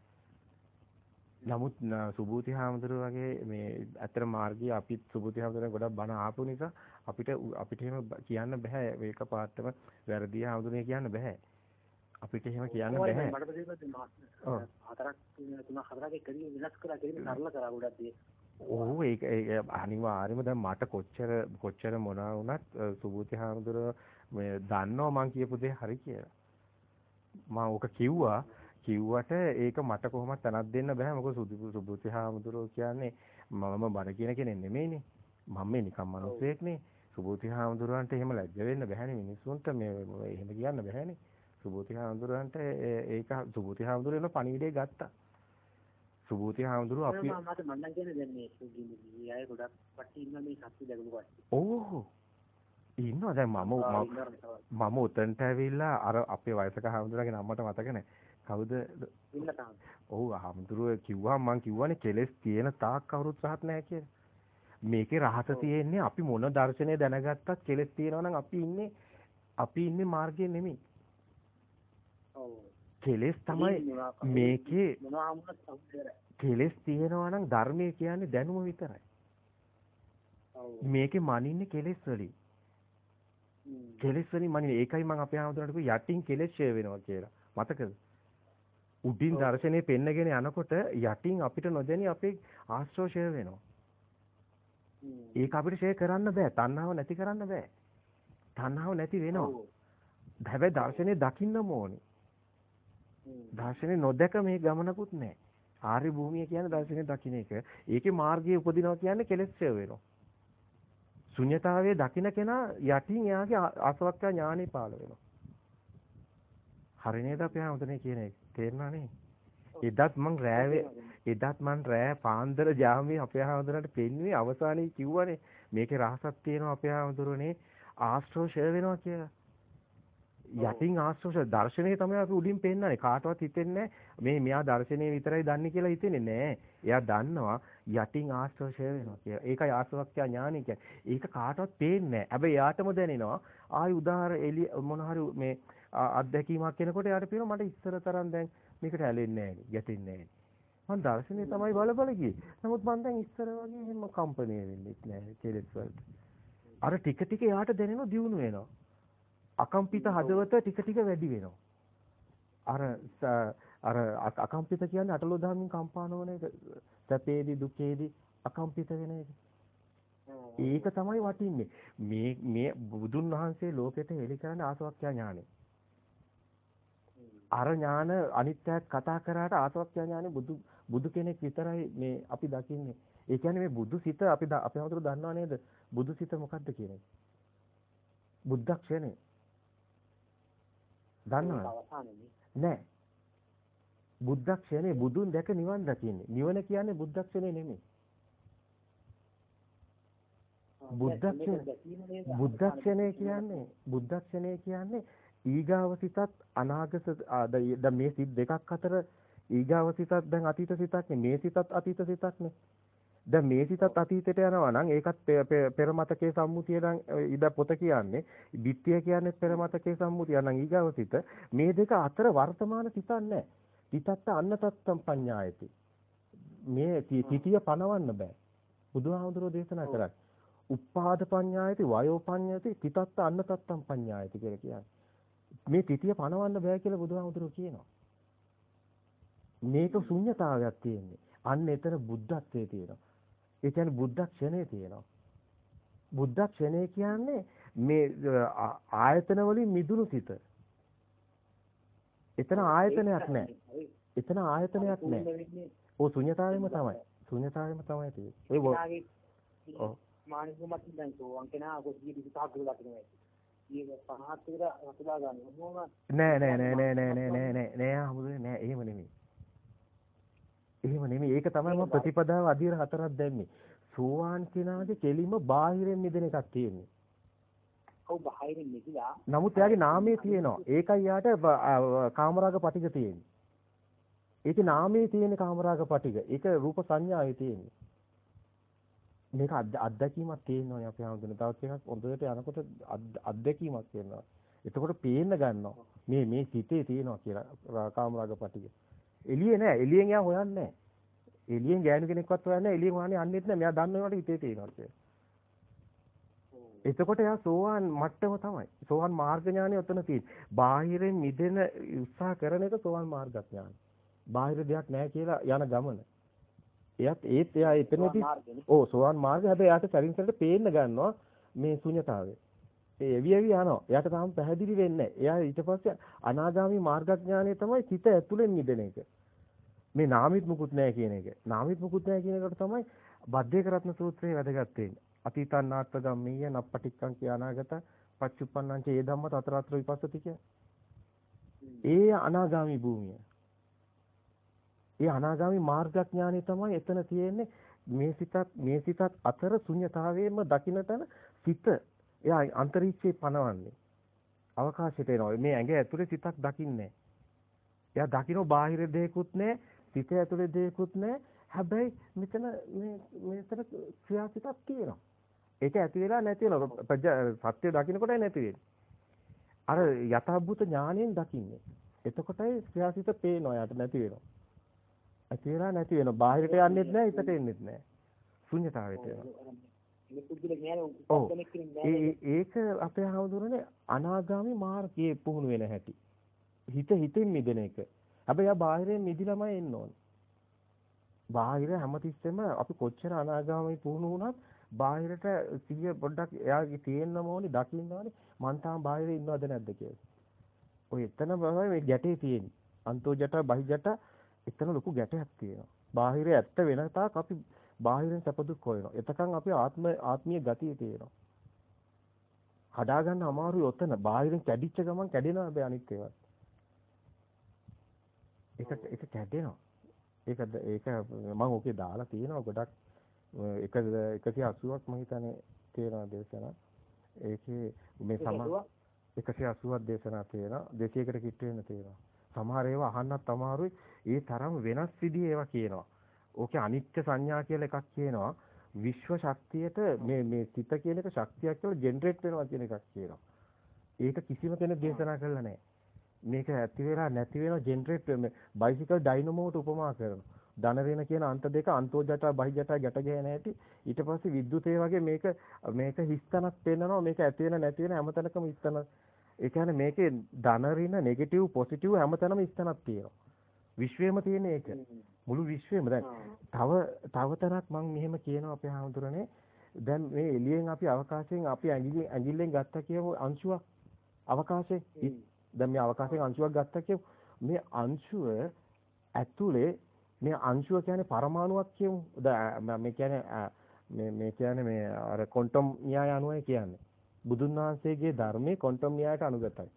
[SPEAKER 1] නමුත් සුභූති හාමුදුරුව වගේ මේ අතර මාර්ගයේ අපිත් සුභූති හාමුදුරුවෝ ගොඩක් බණ ආපු නිසා අපිට අපිට එහෙම කියන්න බෑ මේක පාත්තම වැරදි හාමුදුරුවෝ කියන්න බෑ. අපිට එහෙම කියන්න බෑ.
[SPEAKER 2] මට තේරෙන්නේ
[SPEAKER 1] ඔව්.
[SPEAKER 2] හතරක් තුන හතරක් එකදී වෙනස් කරා කියලා සරල කරා ගොඩක් දේ.
[SPEAKER 1] ඔව් ඒක අනිවාර්යයෙන්ම දැන් මට කොච්චර කොච්චර මොනවා වුණත් අ, සුබූති හාමුදුරුවෝ මේ දන්නවා මං කියපු දේ හරි කියලා. මම ඕක කිව්වා කිව්වට ඒක මට කොහොමද තනක් දෙන්න බෑ මොකද සුබූති හාමුදුරුවෝ කියන්නේ මම බණ කියන කෙනෙක් නෙමෙයිනේ. මම මේ නිකම් මිනිස්සෙක්නේ. සුබූති හාමුදුරුවන්ට එහෙම ලැජ්ජ වෙන්න බෑනේ මිනිස්සුන්ට මේ එහෙම කියන්න බෑනේ. සුබූති හාමුදුරුවන්ට ඒක සුබූති හාමුදුරුවෝ පණිවිඩය ගත්තා. සුබූති හාමුදුරුවෝ අපි
[SPEAKER 2] මම මට මන්නම් කියන්නේ දැන් මේ සුගිනි අය ගොඩක් පට්ටි ඉන්න මේ සත්‍ය දැකපු කට්ටිය.
[SPEAKER 1] ඕ ඉන්නවා දැන් මම මම- උතන්ට ඇවිල්ලා අර අපේ වයසක හාමුදුරුවගේ නම මට මතක නැහැ. කවුද?
[SPEAKER 2] ඉන්න තාම.
[SPEAKER 1] ඔව් හාමුදුරුවෝ කිව්වා මං කිව්වනේ කෙලස් තියෙන තාක් කවුරුත් රහත් නැහැ කියලා. මේකේ රහස තියෙන්නේ අපි මොන දර්ශනය දැනගත්තත් කෙලස් තියෙනවා නම් අපි ඉන්නේ අපි ඉන්නේ මාර්ගයේ නෙමෙයි.
[SPEAKER 2] ඔව්.
[SPEAKER 1] කෙලස් තමයි මේකේ
[SPEAKER 2] මොනවා වුණත්.
[SPEAKER 1] කෙලස් තියෙනවා නම් ධර්මයේ කියන්නේ දැනුම විතරයි. මේකේ මනින්නේ කෙලස් වලින්. කෙලස් වලින් මනින්නේ ඒකයි මම අපේ හාමුදුරන්ට කිව්වේ යටින් කෙලස් ෂේ වෙනවා කියලා. මතකද? උඩින්. දර්ශනේ පෙන්නගෙන යනකොට යටින් අපිට නොදැනි අපේ ආශ්‍රව ෂේ වෙනවා. ඒක අපිට ෂේ කරන්න බෑ. තණ්හාව නැති කරන්න බෑ. තණ්හාව නැති වෙනවා. හැබැයි දර්ශනේ දකින්නම ඕනේ. දර්ශනේ නොදැක මේ ගමනකුත් නැහැ. ආර්ය භූමිය කියන්නේ දර්ශනේ දකින්න එක. ඒකේ මාර්ගයේ උපදිනවා කියන්නේ කෙලෙස් ඡය වෙනවා. ශුන්‍යතාවයේ දකින්න කෙනා යටින් එයාගේ ආසවක්ඛ්‍යා ඥානෙ පාළ වෙනවා. හරි නේද අපි හැමතැනේ කියන එක. තේරුණා නේ? එදත් මං රෑවේ එදත් මං රෑ පාන්දර ජාමේ අපේ හැමතැනට පෙන්වුවේ අවසානයේ කිව්වනේ මේකේ රහසක් තියෙනවා අපේ හැමතැනේ ආශ්‍රව ඡය වෙනවා කියලා. යටින් ආශ්‍රව දර්ශනය තමයි අපි උඩින් පෙන්නන්නේ. කාටවත් හිතෙන්නේ මේ මෙයා දර්ශනය විතරයි දන්නේ කියලා හිතෙන්නේ නෑ එයා දන්නවා යටින් ආශ්‍රව ඡය වෙනවා කියලා. ඒකයි ආශ්‍රවක්ඛ්‍යා ඥානය කියන්නේ. ඒක කාටවත් පේන්නේ නෑ හැබැයි එයාටම දැනෙනවා ආයි උදාහර එළිය මොන හරි මේ ආ, අත්දැකීමක් කෙනකොට එයාට පේනවා මට ඉස්සර තරම් දැන් මේකට ඇලෙන්නේ නෑනේ ගැටෙන්නේ නෑනේ මං දර්ශනය තමයි බල බල ගියේ. නමුත් මං දැන් ඉස්සර වගේ එහෙම කම්පණය වෙන්නේ නෑ කෙලෙස් වලට. අර ටික ටික එයාට දැනෙනවා දියුණු වෙනවා. අකම්පිත හදවත ටික ටික වැඩි වෙනවා. අර අර අක- අකම්පිත කියන්නේ අටලෝ දහමින් කම්පා නොවන එක. සැපේදී දුකේදී අකම්පිත වෙන එක. ඒක තමයි වටින්නේ. මේ මේ බුදුන් වහන්සේ ලෝකෙට එලි කරන ආසවක්ඛ්‍යා ඥානෙ. අර ඥාන අනිත්‍යයක් කතා කරාට ආසවක්ඛ්‍යා ඥානෙ බුදු බුදු කෙනෙක් විතරයි මේ අපි දකින්නේ. ඒ කියන්නේ මේ බුදු සිත අපි අපි හඳුර දන්නව නේද? බුදු සිත මොකද්ද කියන එක? දන්නවද? නෑ. බුද්ධක්ෂණේ බුදුන් දැක නිවන් දකින්නේ. නිවන කියන්නේ බුද්ධක්ෂණේ නෙමෙයි. බුද්ධක්ෂණය බුද්ධක්ෂණය කියන්නේ බුද්ධක්ෂණය කියන්නේ ඊගාව සිතත් අනාගත ආ, ද- ද- මේ සිත් දෙකක් අතර ඊගාව සිතත් දැන් අතීත සිතක් නේ මේ සිතත් අතීත සිතක් නේ දැන් මේ සිතත් අතීතයට යනවා නම් ඒකත් පෙර මතකයේ සම්මුතිය නම් ඉද පොත කියන්නේ විත්‍ය කියන්නේ පෙර මතකයේ සම්මුතිය. නම් ඊගාව සිත මේ දෙක අතර වර්තමාන සිතක් නැහැ. සිතත්ත අන්න තත්තම් පඤ්ඤායති. මේ තිතිය පනවන්න බෑ. බුදුහාමුදුරෝ දේශනා කරන්නේ. උපාද පඤ්ඤායති වයෝ පඤ්ඤායති තිතත්ත අන්න තත්තම් පඤ්ඤායති කියලා කියන්නේ. මේ තිතිය පනවන්න බෑ කියලා බුදුහාමුදුරෝ කියනවා. මේක ශුන්්‍යතාවයක් තියෙන්නේ. අන්න එතන බුද්ධත්වයේ තියෙනවා ඒ කියන්නේ බුද්ධ ක්ෂණේ තියෙනවා බුද්ධ ක්ෂණේ කියන්නේ මේ ආයතන වලින් මිදුණු සිත එතන ආයතනයක් නැහැ එතන ආයතනයක් නැහැ ඕ ශුන්‍යතාවෙම තමයි ශුන්‍යතාවෙම තමයි තියෙන්නේ ඔය ව- ඔව්.
[SPEAKER 2] මානසික මතින් දැන් සෝවන් කෙනා කොහොමද ඉතින් තාක්කු ලකිනවා. ඒක 50 විතර වතුලා ගන්න. මොනවද?
[SPEAKER 1] නෑ නෑ නෑ නෑ නෑ නෑ නෑ නෑ නෑ හමුදුනේ නෑ එහෙම නෙමෙයි. එහෙම නෙමෙයි. ඒක තමයි ප්‍රතිපදාව අධීර හතරක් දැම්මේ. සෝවාන් කෙනාගේ කෙලිම බාහිරින් මිදෙන එකක් තියෙන්නේ.
[SPEAKER 2] ඔව් බාහිරින් නිදිලා
[SPEAKER 1] නමුත් එයාගේ නාමයේ තියෙනවා. ඒකයි යාට කාමරාග පටික තියෙන්නේ. ඒකේ නාමයේ තියෙන කාමරාග පටික. ඒක රූප සංඥාවේ තියෙන්නේ. මේක අත්- අත්දැකීමක් තියෙනවා අපි හඳුනන. තවත් එකක් හොඳට යනකොට අත්- අත්දැකීමක් තියෙනවා. එතකොට පේන්න ගන්නවා. මේ මේ සිතේ තියෙනවා කියලා කාමරාග පටික. එළියේ නෑ. එළියෙන් එයා හොයන්නේ නෑ. එළියෙන් ගෑනු කෙනෙක්වත් හොයන්නේ නෑ. එළියෙන් හොයන්නේ අන්නෙත් නෑ. මෙයා දන්නවට හිතේ තියෙනවා කියලා. එතකොට එයා සෝවාන් මට්ටම තමයි. සෝවාන් මාර්ග ඥානය ඔතන තියෙන්නේ. බාහිරින් මිදෙන උත්සාහ කරන එක සෝවාන් මාර්ග ඥානය. බාහිර දෙයක් නැහැ කියලා යන ගමන. එයත් ඒත් එයා එතනදී ඕ සෝවාන් මාර්ගය හැබැයි එයාට සරින් සරට පේන්න ගන්නවා මේ ශුන්‍යතාවය. ඒ එවි එවි යනවා. එයාට තාම පැහැදිලි වෙන්නේ නැහැ. එයා ඊට පස්සේ අනාගාමි මාර්ගඥානය තමයි සිත ඇතුලෙන් මිදෙන එක. මේ නාමිත් මුකුත් නැහැ කියන එක. නාමිත් මුකුත් නැහැ කියන එකට තමයි බද්දේක රත්න සූත්‍රයේ වැදගත් වෙන්නේ. අතීතන්නාත්ත ගම්මීය නප්පටික්කං කියානාගත පච්චුප්පන්නං ච ඒ ධම්ම තතරතර විපස්සති කිය. ඒ අනාගාමි භූමිය. ඒ අනාගාමි මාර්ගඥානෙ තමයි එතන තියෙන්නේ මේ සිතත් මේ සිතත් අතර ශුන්්‍යතාවයේම දකින්න තන සිත එයා අන්තරීක්ෂේ පනවන්නේ. අවකාශයට එනවා. මේ ඇඟ ඇතුලේ සිතක් දකින්නේ. එයා දකින්න බාහිර දෙයක්වත් නැහැ. සිත ඇතුලේ දෙයක්වත් නැහැ. හැබැයි මෙතන මේ මෙතන ක්‍රියාසිතක් තියෙනවා. ඒක ඇති වෙලා නැති වෙනවා. සත්‍ය දකින්නකොටයි නැති වෙන්නේ. අර යථාභූත ඥාණයෙන් දකින්නේ. එතකොටයි ක්‍රියාසිත පේනවා යාට නැති වෙනවා. ඇති වෙලා නැති වෙනවා. බාහිරට යන්නෙත් නැහැ, හිතට එන්නෙත් නැහැ. ශුන්‍යතාවයට යනවා. ඒක අපේ හවුදුරනේ අනාගාමි මාර්ගයේ පුහුණු වෙන හැටි. හිත හිතින් මිදෙන එක. හැබැයි ආ බාහිරයෙන් මිදිලාමයි එන්න ඕනේ. බාහිර හැමතිස්සෙම අපි කොච්චර අනාගාමී පුහුණු වුණත් බාහිරට සිහිය පොඩ්ඩක් එයාගේ තියෙන්න ඕනේ දකින්න ඕනේ මං තාම බාහිර ඉන්නවද නැද්ද කියලා. ඔය එතන තමයි මේ ගැටේ තියෙන්නේ. අන්තෝ ජට බහි ජට එතන ලොකු ගැටයක් තියෙනවා. බාහිර ඇත්ත වෙන තාක් අපි බාහිරෙන් සැප දුක් හොයනවා. එතකන් අපි ආත්ම ආත්මීය ගතිය තියෙනවා. හදා ගන්න අමාරුයි ඔතන. බාහිරෙන් කැඩිච්ච ගමන් කැඩෙනවා හැබැයි අනිත් ඒවා. ඒක ඒක කැඩෙනවා. ඒක ඒක මම ඕකේ දාලා තියෙනවා ගොඩක් එක 180ක් මම හිතන්නේ තියෙනවා දේශනා. ඒකේ මේ සම 180ක් දේශනා තියෙනවා. 200කට කිට්ට වෙන තියෙනවා. සමහර ඒවා අහන්නත් අමාරුයි. ඒ තරම් වෙනස් විදිහේ ඒවා කියනවා. ඕකේ අනිත්‍ය සංඥා කියලා එකක් කියනවා. විශ්ව ශක්තියට මේ මේ සිත කියන එක ශක්තියක් කියලා ජෙනරේට් වෙනවා කියන එකක් කියනවා. ඒක කිසිම කෙනෙක් දේශනා කරලා නැහැ. මේක ඇති වෙලා නැති වෙන ජෙනරේට් මේ බයිසිකල් ඩයිනමෝට උපමා කරනවා. ධන වෙන කියන අන්ත දෙක අන්තෝ ජට බහි ජට ගැට ගැහෙන හැටි ඊට පස්සේ විද්‍යුතේ වගේ මේක මේක හිස්තනක් පෙන්නනවා මේක ඇති වෙන නැති වෙන හැමතැනකම හිස්තන ඒ කියන්නේ මේකේ ධන ඍණ නෙගටිව් පොසිටිව් හැමතැනම හිස්තනක් තියෙනවා විශ්වයේම තියෙන ඒක. මුළු විශ්වයේම. දැන් තව තව තරක් මම මෙහෙම කියනවා අපේ හාමුදුරනේ. දැන් මේ එළියෙන් අපි අවකාශයෙන් අපි ඇඟිලි ඇඟිල්ලෙන් ගත්තා කියමු අංශුවක් අවකාශයේ දැන් මේ අවකාශයෙන් අංශුවක් ගත්තා කියමු මේ අංශුව ඇතුලේ මේ අංශුව කියන්නේ පරමාණුවක් කියමු. මේ කියන්නේ මේ මේ කියන්නේ මේ අර ක්වොන්ටම් න්‍යාය අනුවයි කියන්නේ. බුදුන් වහන්සේගේ ධර්මයේ ක්වොන්ටම් න්‍යායට අනුගතයි.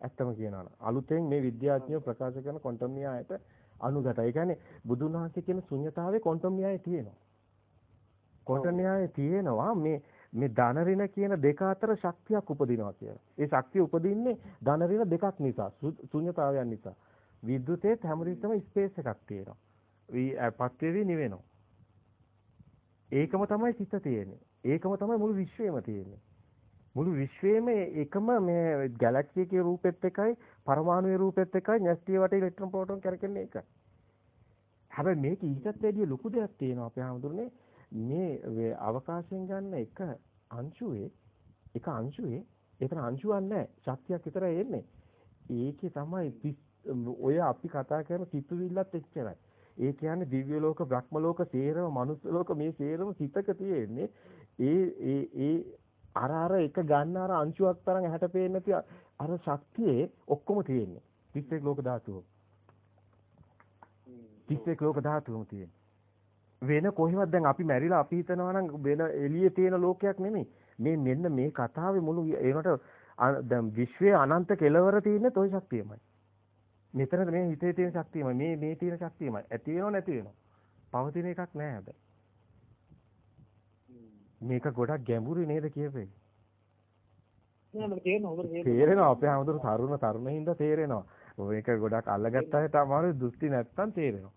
[SPEAKER 1] ඇත්තම කියනවා අලුතෙන් මේ විද්‍යාඥයෝ ප්‍රකාශ කරන ක්වොන්ටම් න්‍යායට අනුගතයි. ඒ කියන්නේ බුදුන් වහන්සේ කියන ශුන්්‍යතාවයේ ක්වොන්ටම් න්‍යාය තියෙනවා. ක්වොන්ටම් න්‍යාය තියෙනවා මේ මේ ධන ඍණ කියන දෙක අතර ශක්තියක් උපදිනවා කියලා. ඒ ශක්තිය උපදින්නේ ධන ඍණ දෙකක් නිසා, ශුන්්‍යතාවයන් නිසා. විද්‍යුතේ හැමරිස්සම ස්පේස් එකක් තියෙනවා. පත් වේවි නිවෙනවා. ඒකම තමයි සිත තියෙන්නේ. ඒකම තමයි මුළු විශ්වයම තියෙන්නේ. මුළු විශ්වයේම එකම මේ ගැලැක්සි එකේ රූපෙත් එකයි පරමාණුයේ රූපෙත් එකයි න්‍යෂ්ටිය වටේ ඉලෙක්ට්‍රෝන ප්‍රෝටෝන කරකෙන්නේ එකයි. හැබැයි මේක ඊටත් වැඩිය ලොකු දෙයක් තියෙනවා අපේ හැමදෙරනේ මේ අවකාශයෙන් ගන්න එක අංශුවේ එක අංශුවේ ඒතර අංශුවක් නැහැ ශක්තියක් විතරයි එන්නේ. ඒකේ තමයි ඔය අපි කතා කරන සිතුවිල්ලත් එච්චරයි. ඒ කියන්නේ දිව්‍ය ලෝක, බ්‍රහ්ම ලෝක, සේරම, මනුස්ස ලෝක මේ සේරම සිතක තියෙන්නේ. ඒ ඒ ඒ අර අර එක ගන්න අර අංශුවක් තරම් ඇහැට පේන්නේ නැති අර ශක්තියේ ඔක්කොම තියෙන්නේ. 31 ලෝක ධාතුව. 31 ලෝක ධාතුවම තියෙන්නේ. වෙන කොහෙවත් දැන් අපි මැරිලා අපි හිතනවා නම් වෙන එළියේ තියෙන ලෝකයක් නෙමෙයි. මේ මෙන්න මේ කතාවේ මුළු ඒකට දැන් විශ්වයේ අනන්ත කෙලවර තියෙන්නේ toy ශක්තියමයි. මෙතන මේ හිතේ තියෙන ශක්තියමයි. මේ මේ තියෙන ශක්තියමයි. ඇති වෙනව නැති වෙනව. පවතින එකක් නෑ හැබැයි. මේක ගොඩක් ගැඹුරුයි නේද කියපේ? තේරෙනවා අපේ හැමදෙරු තරුණ තරුණ හින්දා තේරෙනවා. මේක ගොඩක් අල්ලගත්තාට අමාරුයි දෘෂ්ටි නැත්තම් තේරෙනවා.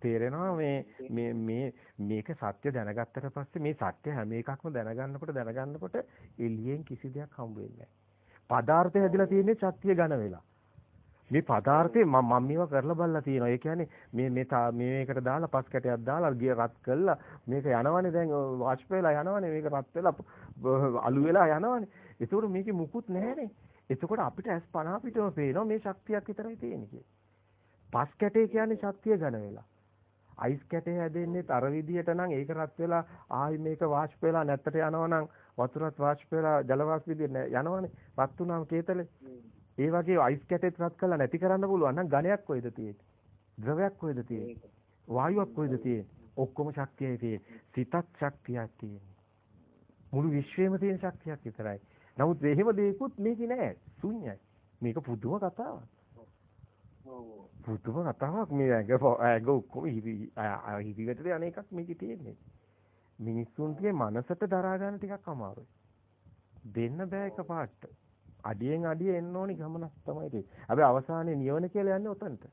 [SPEAKER 1] තේරෙනවා මේ මේ මේ මේක සත්‍ය දැනගත්තට පස්සේ මේ සත්‍ය හැම එකක්ම දැනගන්නකොට දැනගන්නකොට එළියෙන් කිසි දෙයක් හම්බ වෙන්නේ නැහැ. පදාර්ථය හැදිලා තියෙන්නේ සත්‍ය ඝන වෙලා. මේ පදාර්ථේ මම මම මේවා කරලා බලලා තියෙනවා. ඒ කියන්නේ මේ මේ මේකට දාලා පස් කැටයක් දාලා ගිය රත් කළා මේක යනවනේ දැන් වාෂ්ප වෙලා යනවනේ මේක රත් වෙලා අලු වෙලා යනවනේ. ඒතකොට මේකේ මුකුත් නැහැනේ. එතකොට අපිට ඇස් පන අපිටම පේනවා මේ ශක්තියක් විතරයි තියෙන්නේ කියලා. පස් කැටේ කියන්නේ ශක්තිය ඝන වෙලා. අයිස් කැටේ හැදෙන්නේ අර විදියට නම් ඒක රත් වෙලා ආයි මේක වාෂ්ප වෙලා නැත්තට යනවනම් වතුරත් වාෂ්ප වෙලා ජල වාෂ්ප විදියට යනවනේ. රත් වුණාම කේතලේ. ඒ වගේ අයිස් කැටෙත් රත් කරලා නැති කරන්න පුළුවන් නම් ඝනයක් කොයිද තියෙන්නේ? ද්‍රවයක් කොයිද තියෙන්නේ? වායුවක් කොයිද තියෙන්නේ? ඔක්කොම ශක්තියයි තියෙන්නේ. සිතත් ශක්තියක් තියෙන්නේ. මුළු විශ්වයේම තියෙන ශක්තියක් විතරයි. නමුත් එහෙම දෙයක්වත් මේකේ නෑ. ශුන්‍යයි. මේක පුදුම කතාවක්. පුදුම කතාවක් මේ ඇඟ ඇඟ ඔක්කොම හිවි හිවිකට යන එකක් මේකේ තියෙන්නේ. මිනිස්සුන්ගේ මනසට දරා ගන්න ටිකක් අමාරුයි. දෙන්න බෑ එකපාරට. අඩියෙන් අඩිය එන්න ඕනි ගමනක් තමයි තියෙන්නේ. හැබැයි අවසානයේ නිවන කියලා යන්නේ උතන්ට.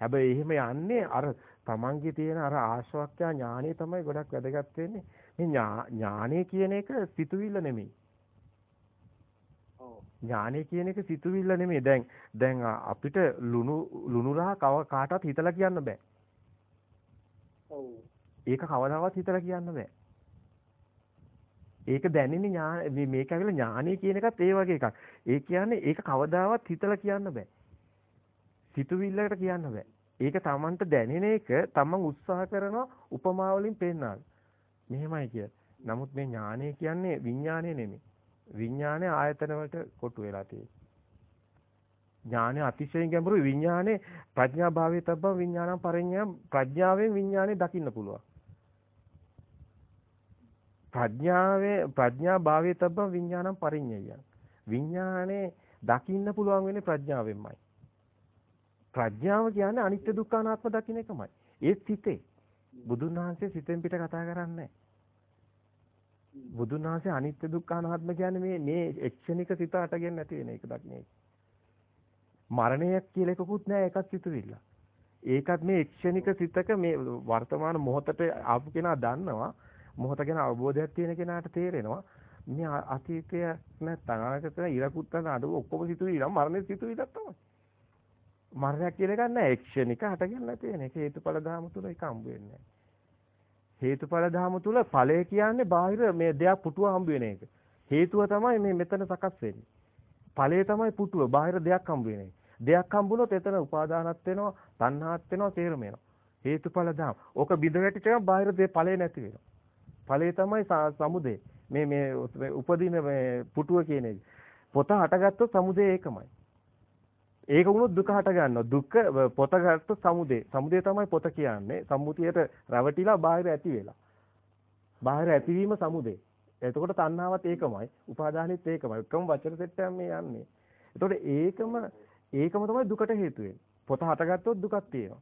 [SPEAKER 1] හැබැයි එහෙම යන්නේ අර තමන්ගේ තියෙන අර ආශ්‍රවක්ඛ්‍යා ඥානෙ තමයි ගොඩක් වැදගත් වෙන්නේ. මේ ඥානෙ කියන එක සිතුවිල්ල නෙමෙයි. ඥානෙ කියන එක සිතුවිල්ල නෙමෙයි. දැන් දැන් අපිට ලුණු ලුණු රහ කාටවත් හිතලා කියන්න බෑ. ඔව්. ඒක කවදාවත් හිතලා කියන්න බෑ. ඒක දැනෙන්නේ ඥාන මේක ඇවිල්ලා ඥානෙ කියන එකත් ඒ වගේ එකක්. ඒ කියන්නේ ඒක කවදාවත් හිතලා කියන්න බෑ. සිතුවිල්ලකට කියන්න බෑ. ඒක Tamanට දැනෙන එක Taman උත්සාහ කරන උපමා වලින් පෙන්නනවා. මෙහෙමයි කිය. නමුත් මේ ඥානය කියන්නේ විඥානය නෙමෙයි. විඥානය ආයතන වලට කොටු වෙලා තියෙන්නේ. ඥානය අතිශයින් ගැඹුරු විඥානේ ප්‍රඥා භාවයේ තබ්බ විඥානම් පරිඥා ප්‍රඥාවෙන් විඥානේ දකින්න පුළුවන්. ප්‍රඥාවේ ප්‍රඥා භාවයේ තබ්බ විඥානම් පරිඤ්ඤය. විඥානේ දකින්න පුළුවන් වෙන්නේ ප්‍රඥාවෙන්මයි. ප්‍රඥාව කියන්නේ අනිත්‍ය දුක්ඛ අනාත්ම දකින්න එකමයි. ඒත් සිතේ. බුදුන් වහන්සේ සිතෙන් පිට කතා කරන්නේ බුදුන් වහන්සේ අනිත්‍ය දුක්ඛ අනාත්ම කියන්නේ මේ මේ එක්ෂණික සිත අටගෙන නැති වෙන එක දකින්නේ. මරණයක් කියලා එකකුත් නැහැ ඒකත් සිතුවිල්ල. ඒකත් මේ එක්ෂණික සිතක මේ වර්තමාන මොහොතට ආපු කෙනා දන්නවා මොහොත ගැන අවබෝධයක් තියෙන කෙනාට තේරෙනවා මේ අතීතය නැත්නම් අනාගතය ඉරකුත්තන අඩුව ඔක්කොම සිතුවිලි නම් මරණය සිතුවිලක් තමයි. මරණයක් කියන එකක් නෑ එක්ෂණික හටගෙන නැති වෙන එක හේතුඵල ධාම තුල ඒක හම්බ වෙන්නේ හේතුඵල ධාම තුල ඵලය කියන්නේ බාහිර මේ දෙයක් පුටුව හම්බ වෙන එක. හේතුව තමයි මේ මෙතන සකස් වෙන්නේ. ඵලය තමයි පුටුව බාහිර දෙයක් හම්බ වෙන එක. දෙයක් හම්බුනොත් එතන උපාදානත් වෙනවා, තණ්හාත් වෙනවා, තේරම වෙනවා. හේතුඵල ධාම. ඕක බිඳ වැටිච්චම බාහිර දේ ඵලය නැති වෙනවා. ඵලය තමයි සමුදේ. මේ මේ උපදින මේ පුටුව කියන එක. පොත හටගත්තොත් සමුදේ ඒකමයි. ඒක වුණොත් දුක හට ගන්නවා. දුක පොත ගත්තොත් සමුදේ. සමුදේ තමයි පොත කියන්නේ. සම්මුතියට රැවටිලා බාහිර ඇති වෙලා. බාහිර ඇතිවීම සමුදේ. එතකොට තණ්හාවත් ඒකමයි. උපාදානෙත් ඒකමයි. එකම වචන සෙට් එකක් මේ යන්නේ. එතකොට ඒකම ඒකම තමයි දුකට හේතු වෙන්නේ. පොත හටගත්තොත් දුකක් තියෙනවා.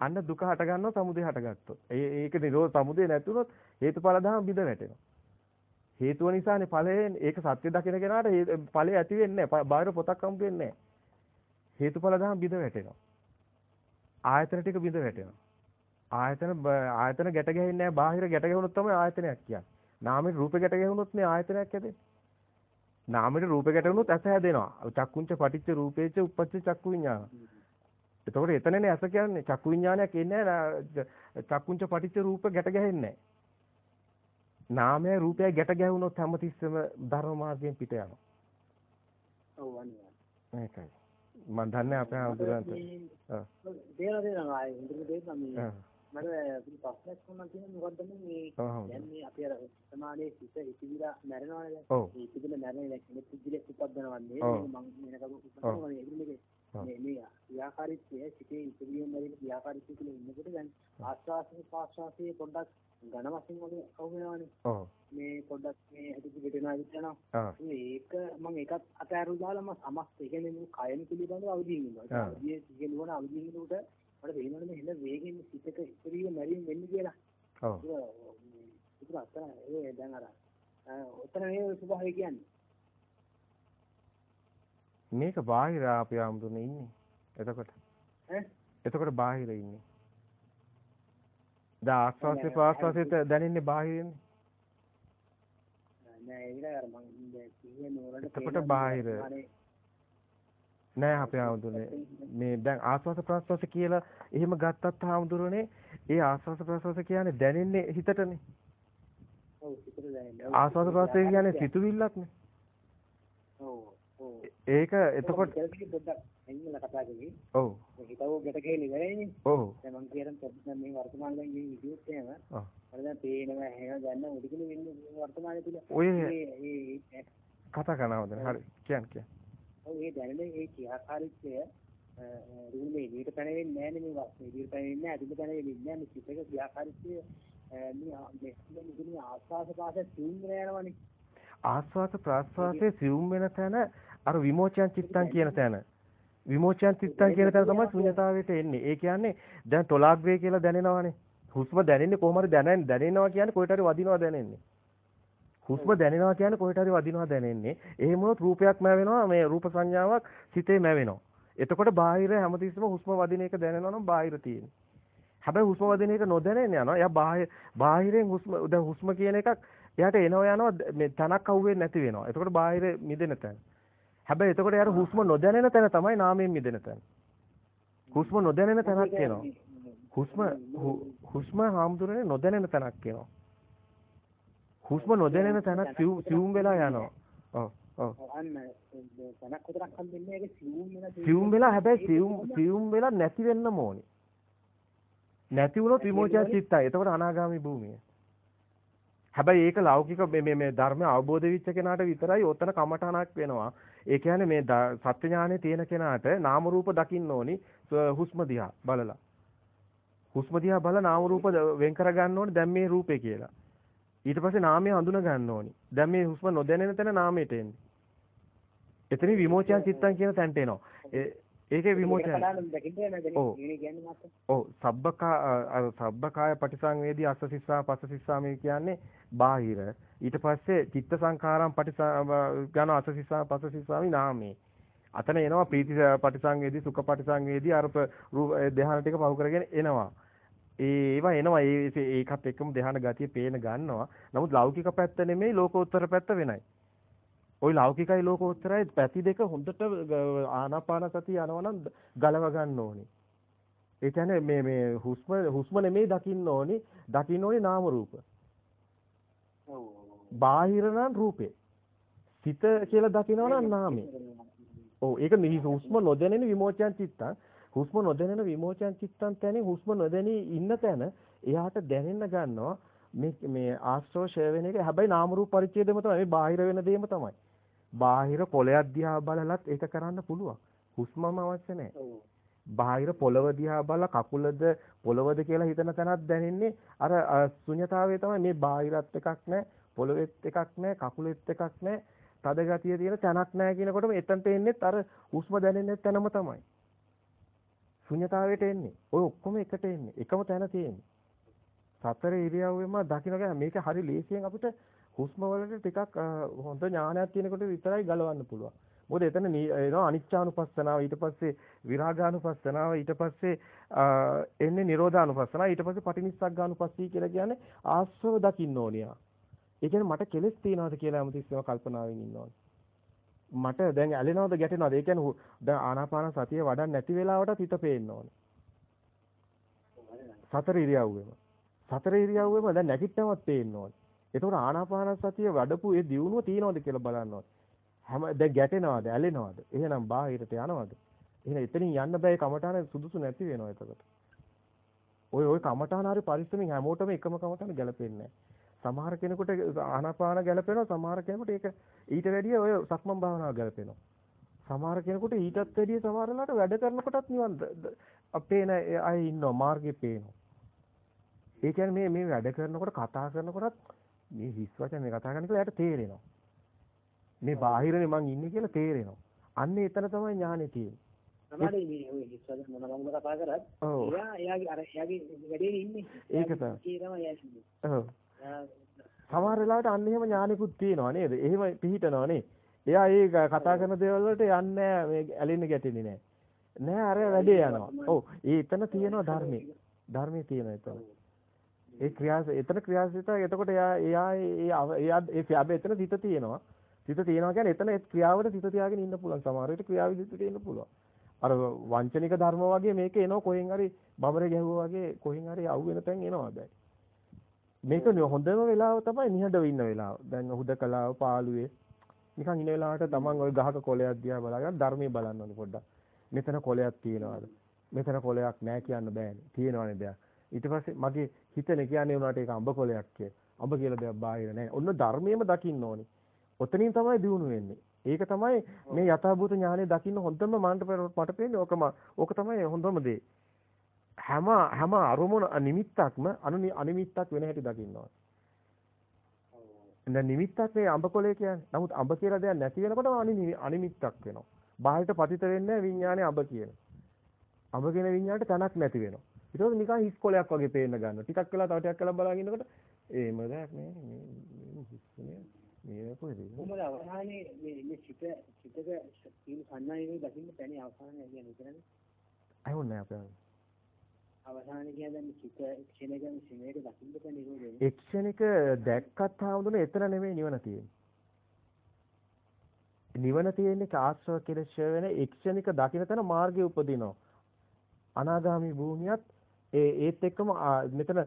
[SPEAKER 1] අන්න දුක හට ගන්නවා සමුදය හටගත්තොත්. ඒ ඒක නිරෝධ සමුදය නැතුනොත් හේතුඵල ධම බිඳ වැටෙනවා. හේතුව නිසානේ ඵලයෙන් ඒක සත්‍ය දකින කෙනාට ඵලය ඇති වෙන්නේ නැහැ. බාහිර පොතක් හම්බ වෙන්නේ නැහැ. හේතුඵල ධම බිඳ වැටෙනවා. ආයතන ටික බිඳ වැටෙනවා. ආයතන ආයතන ගැට ගැහෙන්නේ නැහැ. බාහිර ගැට ගැහුණොත් තමයි ආයතනයක් කියන්නේ. නාමෙට රූපේ ගැට ගැහුණොත් නේ ආයතනයක් හැදෙන්නේ. නාමෙට රූපේ ගැට ගැහුණොත් ඇස හැදෙනවා. චක්කුංච පටිච්ච රූපේච උප්පච්ච චක්කු විඥාන. එතකොට එතනනේ ඇස කියන්නේ චක්කු විඥානයක් එන්නේ චක්කුංච පටිච්ච රූප ගැට ගැහෙන්නේ. නාමය රූපය ගැට ගැහුනොත් හැමතිස්සෙම ධර්ම මාර්ගයෙන් පිට යනවා.
[SPEAKER 2] ඔව් අනිවාර්යයෙන්.
[SPEAKER 1] ඒකයි. මම දන්නේ අපේ අඳුරන්ට.
[SPEAKER 2] ඔව්. දේන දේන ආයේ ඉඳලා දෙන්න මේ මට ප්‍රශ්නයක් වුණා කියන්නේ මොකද්ද මේ දැන් මේ අපි අර සමානයේ සිත ඉතිවිලා මැරෙනවනේ. ඒ ඉතිවිලා මැරෙන කෙනෙක් ඉතිවිලා උපදිනවා නේ මම මේනකම උපදිනවා නේ මේ මේ ක්‍රියාකාරීත්වය සිතේ ඉදිරියෙන් මැරෙන ක්‍රියාකාරීත්වය කියලා ඉන්නකොට දැන් ආස්වාසයේ පාස්වාසයේ පොඩ්ඩක් ඝන වශයෙන් වගේ අවු වෙනවානේ. ඔව්. මේ පොඩ්ඩක් මේ හිතේ පිටේනවා විතරනවා. ඒක මම ඒකත් අතෑරු දාලා මම සමස්ත ඒ කියන්නේ මේ කයන පිළිබඳව අවදීන් ඉන්නවා. අවදියේ කියනවන අවදීන් ඉන්නකොට මට වෙනවනේ මෙහෙම වේගෙන් සිතක ඉදිරියෙන් මැරීම වෙන්නේ කියලා. ඔව්. ඒක අතන ඒ දැන් අර ඔතන මේ ස්වභාවය කියන්නේ
[SPEAKER 1] මේක බාහිර අපේ ආමුදුනේ ඉන්නේ. එතකොට ඈ එතකොට බාහිර ඉන්නේ. දැන් ආස්වාසේ ප්‍රාස්වාසයේ දැනෙන්නේ බාහිරින්නේ.
[SPEAKER 2] නෑ ඒක මම කියන්නේ නෝරට
[SPEAKER 1] එතකොට බාහිර නෑ අපේ ආමුදුනේ මේ දැන් ආස්වාද ප්‍රාස්වාස කියලා එහෙම ගත්තත් ආමුදුරනේ ඒ ආස්වාද ප්‍රාස්වාස කියන්නේ දැනෙන්නේ හිතටනේ.
[SPEAKER 2] ඔව් හිතට දැනෙන්නේ.
[SPEAKER 1] ආස්වාද ප්‍රාස්වාස කියන්නේ සිතුවිල්ලක්නේ.
[SPEAKER 2] ඔව්.
[SPEAKER 1] ඒක එතකොට
[SPEAKER 2] පොඩ්ඩක් එන්නලා කතා කරේ.
[SPEAKER 1] ඔව්.
[SPEAKER 2] හිතවෝ ගැට ගහලා ඉවරයිනේ.
[SPEAKER 1] ඔව්.
[SPEAKER 2] දැන් මම කියන පොඩ්ඩක් මේ වර්තමාන දැන් මේ විදියුත් එහෙම. ඔව්. අර දැන් පේනවා එහෙම ගන්න උඩිකල වෙන්නේ වර්තමානයේ තුල.
[SPEAKER 1] ඔය කතා කරනවද? හරි. කියන්න කියන්න.
[SPEAKER 2] ඔව් ඒ දැනෙන ඒ ක්‍රියාකාරීත්වය රුමේ එළියට පැනෙන්නේ නැහැ නේ මේ එළියට පැනෙන්නේ නැහැ අදිට පැනෙන්නේ නැහැ මේ සිතක ක්‍රියාකාරීත්වය මේ මේ ආස්වාස පාස තුන් යනවනේ
[SPEAKER 1] ආස්වාස ප්‍රාස්වාසයේ සිවුම් වෙන තැන අර විමෝචයන් චිත්තං කියන තැන විමෝචයන් චිත්තං කියන තැන තමයි ශුන්‍යතාවයට එන්නේ. ඒ කියන්නේ දැන් තොලාග්‍රේ කියලා දැනෙනවානේ. හුස්ම දැනෙන්නේ කොහොම හරි දැනෙන දැනෙනවා කියන්නේ කොහෙට හරි වදිනවා දැනෙන්නේ. හුස්ම දැනෙනවා කියන්නේ කොහෙට හරි වදිනවා දැනෙන්නේ. එහෙම වුණොත් රූපයක් මැවෙනවා මේ රූප සංඥාවක් සිතේ මැවෙනවා. එතකොට බාහිර හැමතිස්සෙම හුස්ම වදින එක දැනෙනවා නම් බාහිර තියෙන්නේ. හැබැයි හුස්ම වදින එක නොදැනෙන යනවා. එයා බාහිර බාහිරෙන් හුස්ම දැන් හුස්ම කියන එකක් එයාට එනවා යනවා මේ තනක් අහුවෙන්නේ නැති වෙනවා. එතකොට බාහිර මිදෙන තැන. හැබැයි එතකොට යාර හුස්ම නොදැනෙන තැන තමයි නාමයෙන් මිදෙන තැන. හුස්ම නොදැනෙන තැනක් කියනවා. හුස්ම හුස්ම හාමුදුරනේ නොදැනෙන තැනක් කියනවා. හුස්ම නොදැනෙන තැනක් සිවුම් වෙලා යනවා. ඔව් ඔව්. සිවුම් වෙලා හැබැයි සිවුම් සිවුම් වෙලා නැති වෙන්න ඕනේ. නැති වුණොත් විමෝචන චිත්තයි. එතකොට අනාගාමි භූමිය. හැබැයි ඒක ලෞකික මේ මේ ධර්ම අවබෝධ වෙච්ච කෙනාට විතරයි ඔතන කමඨහනක් වෙනවා. ඒ කියන්නේ මේ සත්‍ය ඥානෙ තියෙන කෙනාට නාම රූප දකින්න ඕනි හුස්ම දිහා බලලා. හුස්ම දිහා බලලා නාම රූප වෙන් කර ගන්න ඕනි දැන් මේ රූපේ කියලා. ඊට පස්සේ නාමය හඳුන ගන්න ඕනි. දැන් මේ හුස්ම නොදැනෙන තැන නාමයට එන්නේ. එතනින් විමෝචන චිත්තං කියන තැනට එනවා. ඒකේ විමෝචනය. ඔව් සබ්බකා සබ්බකාය පටිසංවේදී අස්ස සිස්සා පස්ස සිස්සා මේ කියන්නේ බාහිර. ඊට පස්සේ චිත්ත සංකාරම් පටිසං අස්ස සිස්සා පස්ස සිස්සාමි නාමේ. අතන එනවා ප්‍රීති පටිසංවේදී සුඛ පටිසංවේදී අර ධ්‍යාන ටික පහු කරගෙන එනවා. ඒවා එනවා ඒ ඒකත් එක්කම ධ්‍යාන ගතිය පේන ගන්නවා. නමුත් ලෞකික පැත්ත නෙමෙයි ලෝකෝත්තර පැත්ත වෙනයි. ওই ලෞකිකයි ලෝකෝත්තරයි පැති දෙක හොඳට ආනාපාන සතිය යනවනම් ගලව ගන්න ඕනේ. ඒ කියන්නේ මේ මේ හුස්ම හුස්ම නෙමෙයි දකින්න ඕනි දකින්න ඕනි නාම රූප. ඔව්. බාහිර නම් රූපේ. සිත කියලා දකිනවා නම්. ඔව් ඒක හුස්ම නොදැනෙන විමෝචන චිත්තං හුස්ම නොදැනෙන විමෝචන චිත්තං තැනින් හුස්ම නොදැනී ඉන්න තැන එයාට දැනෙන්න ගන්නවා මේ මේ ආශ්‍රව ෂය වෙන එක හැබැයි නාම රූප පරිච්ඡේදෙම තමයි මේ බාහිර වෙන දෙයම තමයි. බාහිර පොළයක් දිහා බලලත් ඒක කරන්න පුළුවන්. හුස්මම අවශ්‍ය නැහැ. බාහිර පොළව දිහා බලලා කකුලද පොළවද කියලා හිතන තැනක් දැනෙන්නේ අර ශුන්‍යතාවයේ තමයි මේ බාහිරත් එකක් නැහැ පොළවෙත් එකක් නැහැ කකුලෙත් එකක් නැහැ තද ගතිය තියෙන තැනක් නැහැ කියනකොටම එතනට එන්නේත් අර හුස්ම දැනෙන්නේ තැනම තමයි. ශුන්‍යතාවයට එන්නේ. ඔය ඔක්කොම එකට එන්නේ. එකම තැන තියෙන්නේ. සතර ඉරියව්වෙම දකින්න මේක හරි ලේසියෙන් අපිට හුස්ම වලට ටිකක් හොඳ ඥානයක් තියෙනකොට විතරයි ගලවන්න පුළුවන්. මොකද එතන එනවා අනිච්චානුපස්සනාව ඊට පස්සේ විරාගානුපස්සනාව ඊට පස්සේ එන්නේ නිරෝධානුපස්සනාව ඊට පස්සේ පටිනිස්සග්ගානුපස්සී කියලා කියන්නේ ආස්ව දකින්න ඕනියා. ඒ කියන්නේ මට කෙලෙස් තියනවාද කියලා හැමතිස්සෙම කල්පනාවෙන් ඉන්නවා. මට දැන් ඇලෙනවද ගැටෙනවද? ඒ කියන්නේ දැන් ආනාපාන සතිය වඩන්න නැති වෙලාවට හිත පේන්න ඕනේ. සතර ඉරියව්වෙම. සතර ඉරියව්වෙම දැන් නැගිට්ටමත් පේන්න ඕනේ. එතකොට ආනාපාන සතිය වඩපු ඒ දියුණුව තියනවද කියලා බලන්න ඕනේ. හැම දැන් ගැටෙනවද, ඇලෙනවද? එහෙනම් බාහිරට යනවද? එහෙනම් එතනින් යන්න බෑ කමඨාන සුදුසු නැති වෙනවා එතකොට. ඔය ඔය කමඨාන හරි පරිස්සමින් හැමෝටම එකම කමඨාන ගැලපෙන්නේ සමහර කෙනෙකුට ආනාපාන ගැලපෙනවා සමහර කෙනෙකුට ඒක ඊට වැඩිය ඔය සක්මන් භාවනාව ගැලපෙනවා. සමහර කෙනෙකුට ඊටත් වැඩිය සමහරලාට වැඩ කරනකොටත් නිවන් අපේන අය ඉන්නවා මාර්ගේ පේනවා. ඒ කියන්නේ මේ මේ වැඩ කරනකොට කතා කරනකොටත් මේ හිස් වචන මේ කතා කරන කියලා එයාට තේරෙනවා. මේ බාහිරනේ මං ඉන්නේ කියලා තේරෙනවා. අන්න එතන තමයි ඥානෙ තියෙන්නේ.
[SPEAKER 2] තමයි මේ ඔය හිස් වචන මොන මොන කතා කරත් එයා එයාගේ අර එයාගේ වැඩේ ඉන්නේ.
[SPEAKER 1] ඒක තමයි. ඔව්. සමහර වෙලාවට අන්න එහෙම ඥානෙකුත් තියෙනවා නේද? එහෙම පිහිටනවා නේ. එයා ඒ කතා කරන දේවල් වලට යන්නේ මේ ඇලෙන්න ගැටෙන්නේ නැහැ. නෑ අර වැඩේ යනවා. ඔව්. ඒ එතන තියෙනවා ධර්මයේ. ධර්මයේ තියෙනවා එතන. ඒ ක්‍රියාස එතන ක්‍රියාසිත එතකොට එයා එයා ඒ එයා ඒ එතන සිත තියෙනවා සිත තියනවා කියන්නේ එතන ඒ ක්‍රියාවට සිත තියාගෙන ඉන්න පුළුවන්. සමහර විට ක්‍රියාව විදිහට ඉන්න පුළුවන්. අර වංචනික ධර්ම වගේ මේක එනවා කොහෙන් හරි බබරේ ගැහුවා වගේ කොහෙන් හරි අවු වෙන තැන් එනවා දැන්. මේක හොඳම වෙලාව තමයි නිහඬව ඉන්න වෙලාව. දැන් හුදකලාව පාළුවේ නිකන් ඉන්න වෙලාවට තමන් ওই ගහක කොළයක් දිහා බලාගෙන ධර්මයේ බලන්න ඕනේ පොඩ්ඩක්. මෙතන කොළයක් තියෙනවද? මෙතන කොළයක් නැහැ කියන්න බෑනේ. තියෙනවනේ දෙයක්. ඊට පස්සේ මගේ හිතනේ කියන්නේ උනාට ඒක අඹ කොළයක් කියලා. අඹ කියලා දෙයක් බාහිර නැහැ. ඔන්න ධර්මයේම දකින්න ඕනේ. ඔතනින් තමයි දියුණු වෙන්නේ. ඒක තමයි මේ යථාභූත ඥානය දකින්න හොඳම මාන්ට මට පේන්නේ ඕකම ඕක තමයි හොඳම දේ. හැම හැම අරමුණ නිමිත්තක්ම අනිමිත්තක් වෙන හැටි දකින්න ඕනේ. දැන් නිමිත්තක් මේ අඹකොලේ කියන්නේ. නමුත් අඹ කියලා දෙයක් නැති වෙනකොට අනිමිත්තක් වෙනවා. බාහිරට පතිත වෙන්නේ විඥානේ අඹ කියන. අඹ කියන විඥානට තනක් නැති වෙනවා. ඊට පස්සේ නිකන් හිස් කොලයක් වගේ පේන්න ගන්නවා. ටිකක් වෙලා තව ටිකක් වෙලා බලාගෙන ඉන්නකොට එහෙම දෙයක් නේ මේ හිස්නේ මේ කොහෙද?
[SPEAKER 2] කොහොමද අවසානයේ මේ මේ චිත චිතක සීල සංඥාවේ දකින්න තැනේ අවසානය කියන්නේ විතරනේ.
[SPEAKER 1] අයෝන්නේ අපේ
[SPEAKER 2] අවසානයේ කියන්නේ චිත ක්ෂණයක ක්ෂණයක දකින්න තැන නිරෝධය.
[SPEAKER 1] එක්ෂණික දැක්කත් හාමුදුරනේ එතන නෙමෙයි නිවන තියෙන්නේ. නිවන තියෙන්නේ ආශ්‍රව කෙලෙස් වෙන එක්ෂණික දකින්න තැන මාර්ගය උපදිනවා. අනාගාමි භූමියත් ඒ ඒත් එක්කම මෙතන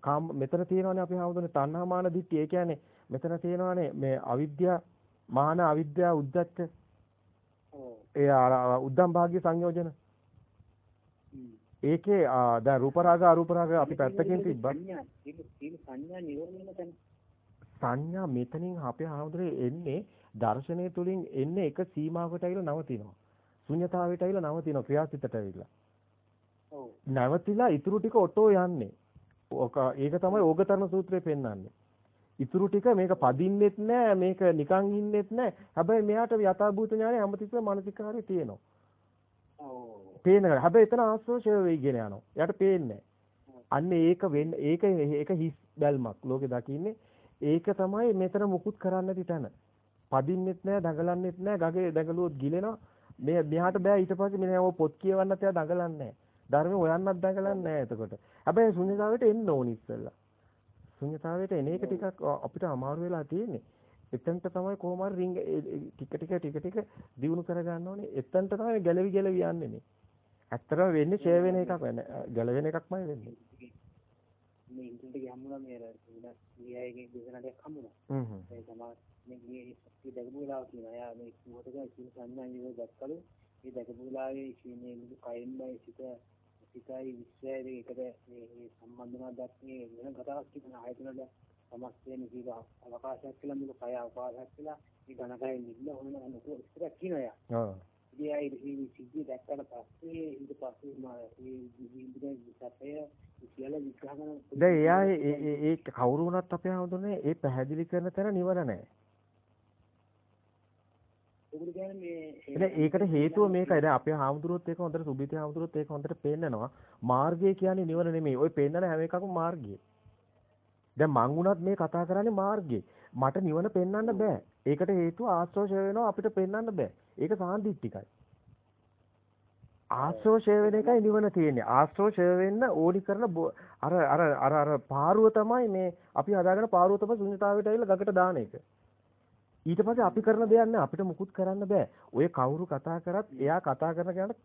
[SPEAKER 1] කාම මෙතන තියෙනවානේ අපි හමුදුනේ තණ්හා මාන දිට්ඨිය. ඒ කියන්නේ මෙතන තියෙනවානේ මේ අවිද්‍යා මාන අවිද්‍යා උද්දච්ච. ඒ උද්දම් භාග්‍ය සංයෝජන. ඒකේ දැන් රූප රාග අරූප රාග අපි පැත්තකින් තිබ්බා.
[SPEAKER 2] සංඥා
[SPEAKER 1] මෙතනින් අපේ හමුදුනේ එන්නේ දර්ශනය තුලින් එන්නේ එක සීමාවකට ඇවිල්ලා නවතිනවා. ශුන්‍යතාවයට ඇවිල්ලා නවතිනවා ක්‍රියාසිතට ඇවිල්ලා. නැවතිලා ඊටු ටික ඔටෝ යන්නේ. ඕක ඒක තමයි ඕගතරණ සූත්‍රයේ පෙන්වන්නේ. ඊටු ටික මේක පදින්නෙත් නෑ මේක නිකන් ඉන්නෙත් නෑ. හැබැයි මෙයාට යථාභූත ඥානය හැමතිස්සෙම මානසිකාරය තියෙනවා. ඔව්. පේන හැබැයි එතන ආස්වාදය වෙයිගෙන යනවා. එයාට පේන්නේ අන්න ඒක වෙන්න ඒක ඒක හිස් බැල්මක් ලෝකේ දකින්නේ. ඒක තමයි මෙතන මුකුත් කරන්න නැති තැන. පදින්නෙත් නෑ දඟලන්නෙත් නෑ ගගේ දඟලුවොත් ගිලෙනවා. මේ මෙහාට බෑ ඊට පස්සේ මෙන්න පොත් කියවන්නත් එයා දඟලන්නේ නෑ. ධර්මය හොයන්නත් දඟලන්නේ නැහැ එතකොට. හැබැයි ශුන්‍යතාවයට එන්න ඕනි ඉස්සෙල්ලා. ශුන්‍යතාවයට එන එක ටිකක් අපිට අමාරු වෙලා තියෙන්නේ. එතනට තමයි කොහොම හරි රින්ග ටික ටික ටික ටික දිනු කර ගන්න ඕනේ. එතනට තමයි ගැලවි ගැලවි යන්නේ නේ. ඇත්තටම වෙන්නේ ෂෙයා වෙන එකක් වෙන්නේ. ගැලවෙන එකක්මයි වෙන්නේ.
[SPEAKER 2] මේ ඉන්ටර්නෙට් එකේ හම්බුනා මේ ගියාගේ දේශනාවක් හම්බුනා. හ්ම්. ඒ තමයි මේ ගියේ ඉස්සෙල්ලා දැකපු වෙලාව කියනවා. එයා මේ මොකටද කියන සංඥා නිරෝධ දැක්කලු. ඒ දැකපු වෙලාවේ මේ මුළු කයින්මයි සිත සිතයි විශ්වයයි එකට මේ සම්බන්ධනවා දැක්කේ වෙන කතාවක් කියන ආයතන වල සමස්තයෙන් කීව අවකාශයක් කියලා මුළු කය අවකාශයක් කියලා මේ ඝනකය නිල්ල හොන අනුකෝ ඉස්සරහ කියනවා. ඔව්. ඉතින් ඒ මේ සිද්ධිය දැක්කට පස්සේ ඊට පස්සේ මා මේ ජීවිතේ විසපය කියලා විග්‍රහ කරන
[SPEAKER 1] දැන් එයා ඒ ඒ කවුරු වුණත් අපේ හඳුනේ ඒ පැහැදිලි කරන තැන නිවන නැහැ. ඒකට හේතුව මේකයි. දැන් අපේ හාමුදුරුවොත් ඒක හොඳට සුභිතේ හාමුදුරුවොත් ඒක හොඳට පේන්නනවා. මාර්ගය කියන්නේ නිවන නෙමෙයි. ওই පේන්නන හැම එකක්ම මාර්ගය. දැන් මං වුණත් මේ කතා කරන්නේ මාර්ගය. මට නිවන පෙන්වන්න බෑ. ඒකට හේතුව ආශ්‍රෝෂය වෙනවා අපිට පෙන්වන්න බෑ. ඒක සාන්දිටිකයි. ආශ්‍රෝෂය වෙන එකයි නිවන තියෙන්නේ. ආශ්‍රෝෂය වෙන්න ඕනි කරන අර අර අර අර පාරුව තමයි මේ අපි හදාගෙන පාරුව තමයි ශුන්‍යතාවයට ඇවිල්ලා ගකට දාන එක. ඊට පස්සේ අපි කරන දෙයක් නෑ අපිට මුකුත් කරන්න බෑ. ඔය කවුරු කතා කරත් එයා කතා කරන කෙනාට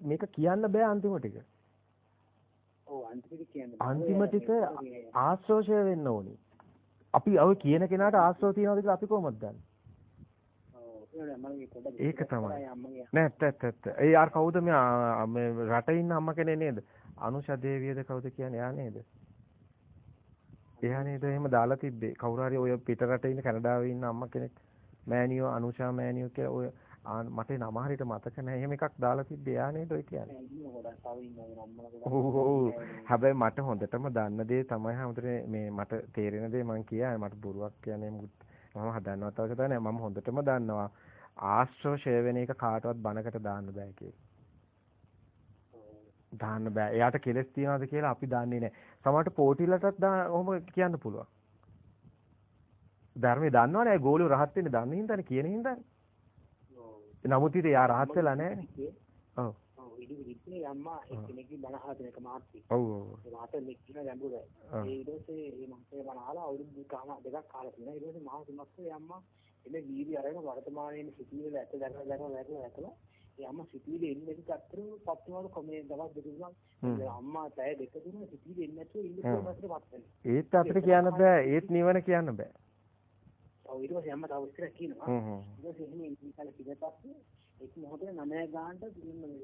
[SPEAKER 1] මේක කියන්න බෑ අන්තිම ටික.
[SPEAKER 2] ඔව් අන්තිම ටික
[SPEAKER 1] ආශ්‍රෝෂය වෙන්න ඕනි. අපි ඔය කියන කෙනාට ආශ්‍රව තියනවාද කියලා අපි කොහොමද දන්නේ? ඒක තමයි. නෑ ඇත්ත ඇත්ත. ඒ යාර කවුද මේ රටේ ඉන්න අම්ම කෙනේ නේද? අනුෂා දේවියද කවුද කියන්නේ යා නේද? එයා නේද එහෙම දාලා තිබ්බේ. කවුරු හරි ඔය පිට රටේ ඉන්න කැනඩාවේ ඉන්න අම්මා කෙනෙක් මෑනියෝ අනුෂා මෑනියෝ කියලා ඔය මට නම හරියට මතක නැහැ. එහෙම එකක් දාලා තිබ්බේ. එයා නේද ඔය කියන්නේ. හැබැයි මට හොඳටම දන්න දේ තමයි හැමෝටම මේ මට තේරෙන දේ මම කියන්නේ මට බොරුවක් කියන්නේ මම හදන්නවත් අවශ්‍ය නැහැ. මම හොඳටම දන්නවා. ආශ්‍රව ෂේ වෙන එක කාටවත් බනකට දාන්න බෑ කියලා. දාන්න බෑ. එයාට කෙලස් තියනවාද කියලා අපි දන්නේ නැහැ. සමහරට පෝටිලටත් ඔහොම කියන්න පුළුවන්. ධර්මයේ දන්නවනේ ගෝලිය රහත් වෙන්නේ දන්නේ හින්දානේ කියන හින්දානේ. නමුත් ඉතින් යා රහත් වෙලා නැහැ. ඔව්.
[SPEAKER 2] ඉතින් අම්මා එක්කෙනෙක්ගේ බණ අහලා දෙනක මාත්‍රි.
[SPEAKER 1] ඔව් ඔව්.
[SPEAKER 2] මාත මෙක්කින ගැඹුරයි. ඒ ඊට පස්සේ මේ මහත්තයා බණ අහලා අවුරුදු දෙකක් කාලා තියෙනවා. ඊට පස්සේ මහා සුමස්සේ අම්මා එළ වීර්ය අරගෙන වර්තමානයේ සිටිවිල ඇත දැකලා දැකලා දැකලා අම්මා සිටිවිල එන්නේ නැති අත්තර පත් වෙනවලු කොමේ දවස් දෙක තුනක් අම්මා පැය දෙක තුන සිටිවිල එන්නේ නැතුව ඉන්න කොහොමද පත්
[SPEAKER 1] ඒත් අපිට කියන්න බෑ. ඒත් නිවන කියන්න බෑ.
[SPEAKER 2] ඔව් ඊට පස්සේ අම්මා තව ඉස්සරහ කියනවා. ඊට පස්සේ එහෙම ඉන්න කාලේ කිව්වට පස්සේ එක් මොහොතේ නමය ගානට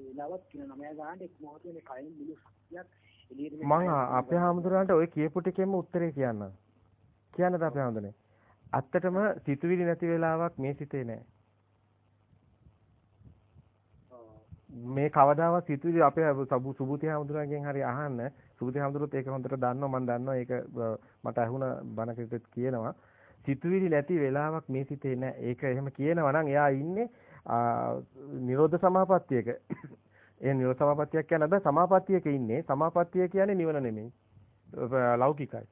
[SPEAKER 2] වෙලාවක් කියන නමය ගානට එක් මොහොතේ මේ කයින් මිලු ශක්තියක් එළියට
[SPEAKER 1] මම අපේ හැමදෙරන්ට ওই කියපු ටිකෙම උත්තරේ කියන්න. කියන්නද අපේ හැමදෙනේ ඇත්තටම සිතුවිලි නැති වෙලාවක් මේ සිතේ නැහැ. මේ කවදාවත් සිතුවිලි අපේ සුබුති හැමදුරගෙන් හරි අහන්න සුබුති හැමදුරත් ඒක හොඳට දන්නවා මම දන්නවා ඒක මට අහුණ බණකෙත් කියනවා සිතුවිලි නැති වෙලාවක් මේ සිතේ නැහැ. ඒක එහෙම කියනවා නම් එයා ඉන්නේ නිරෝධ සමාපත්තියක. ඒ නිරෝධ සමාපත්තියක් කියන්නේ බෑ සමාපත්තියක ඉන්නේ. සමාපත්තිය කියන්නේ නිවන නෙමෙයි. ලෞකිකයි.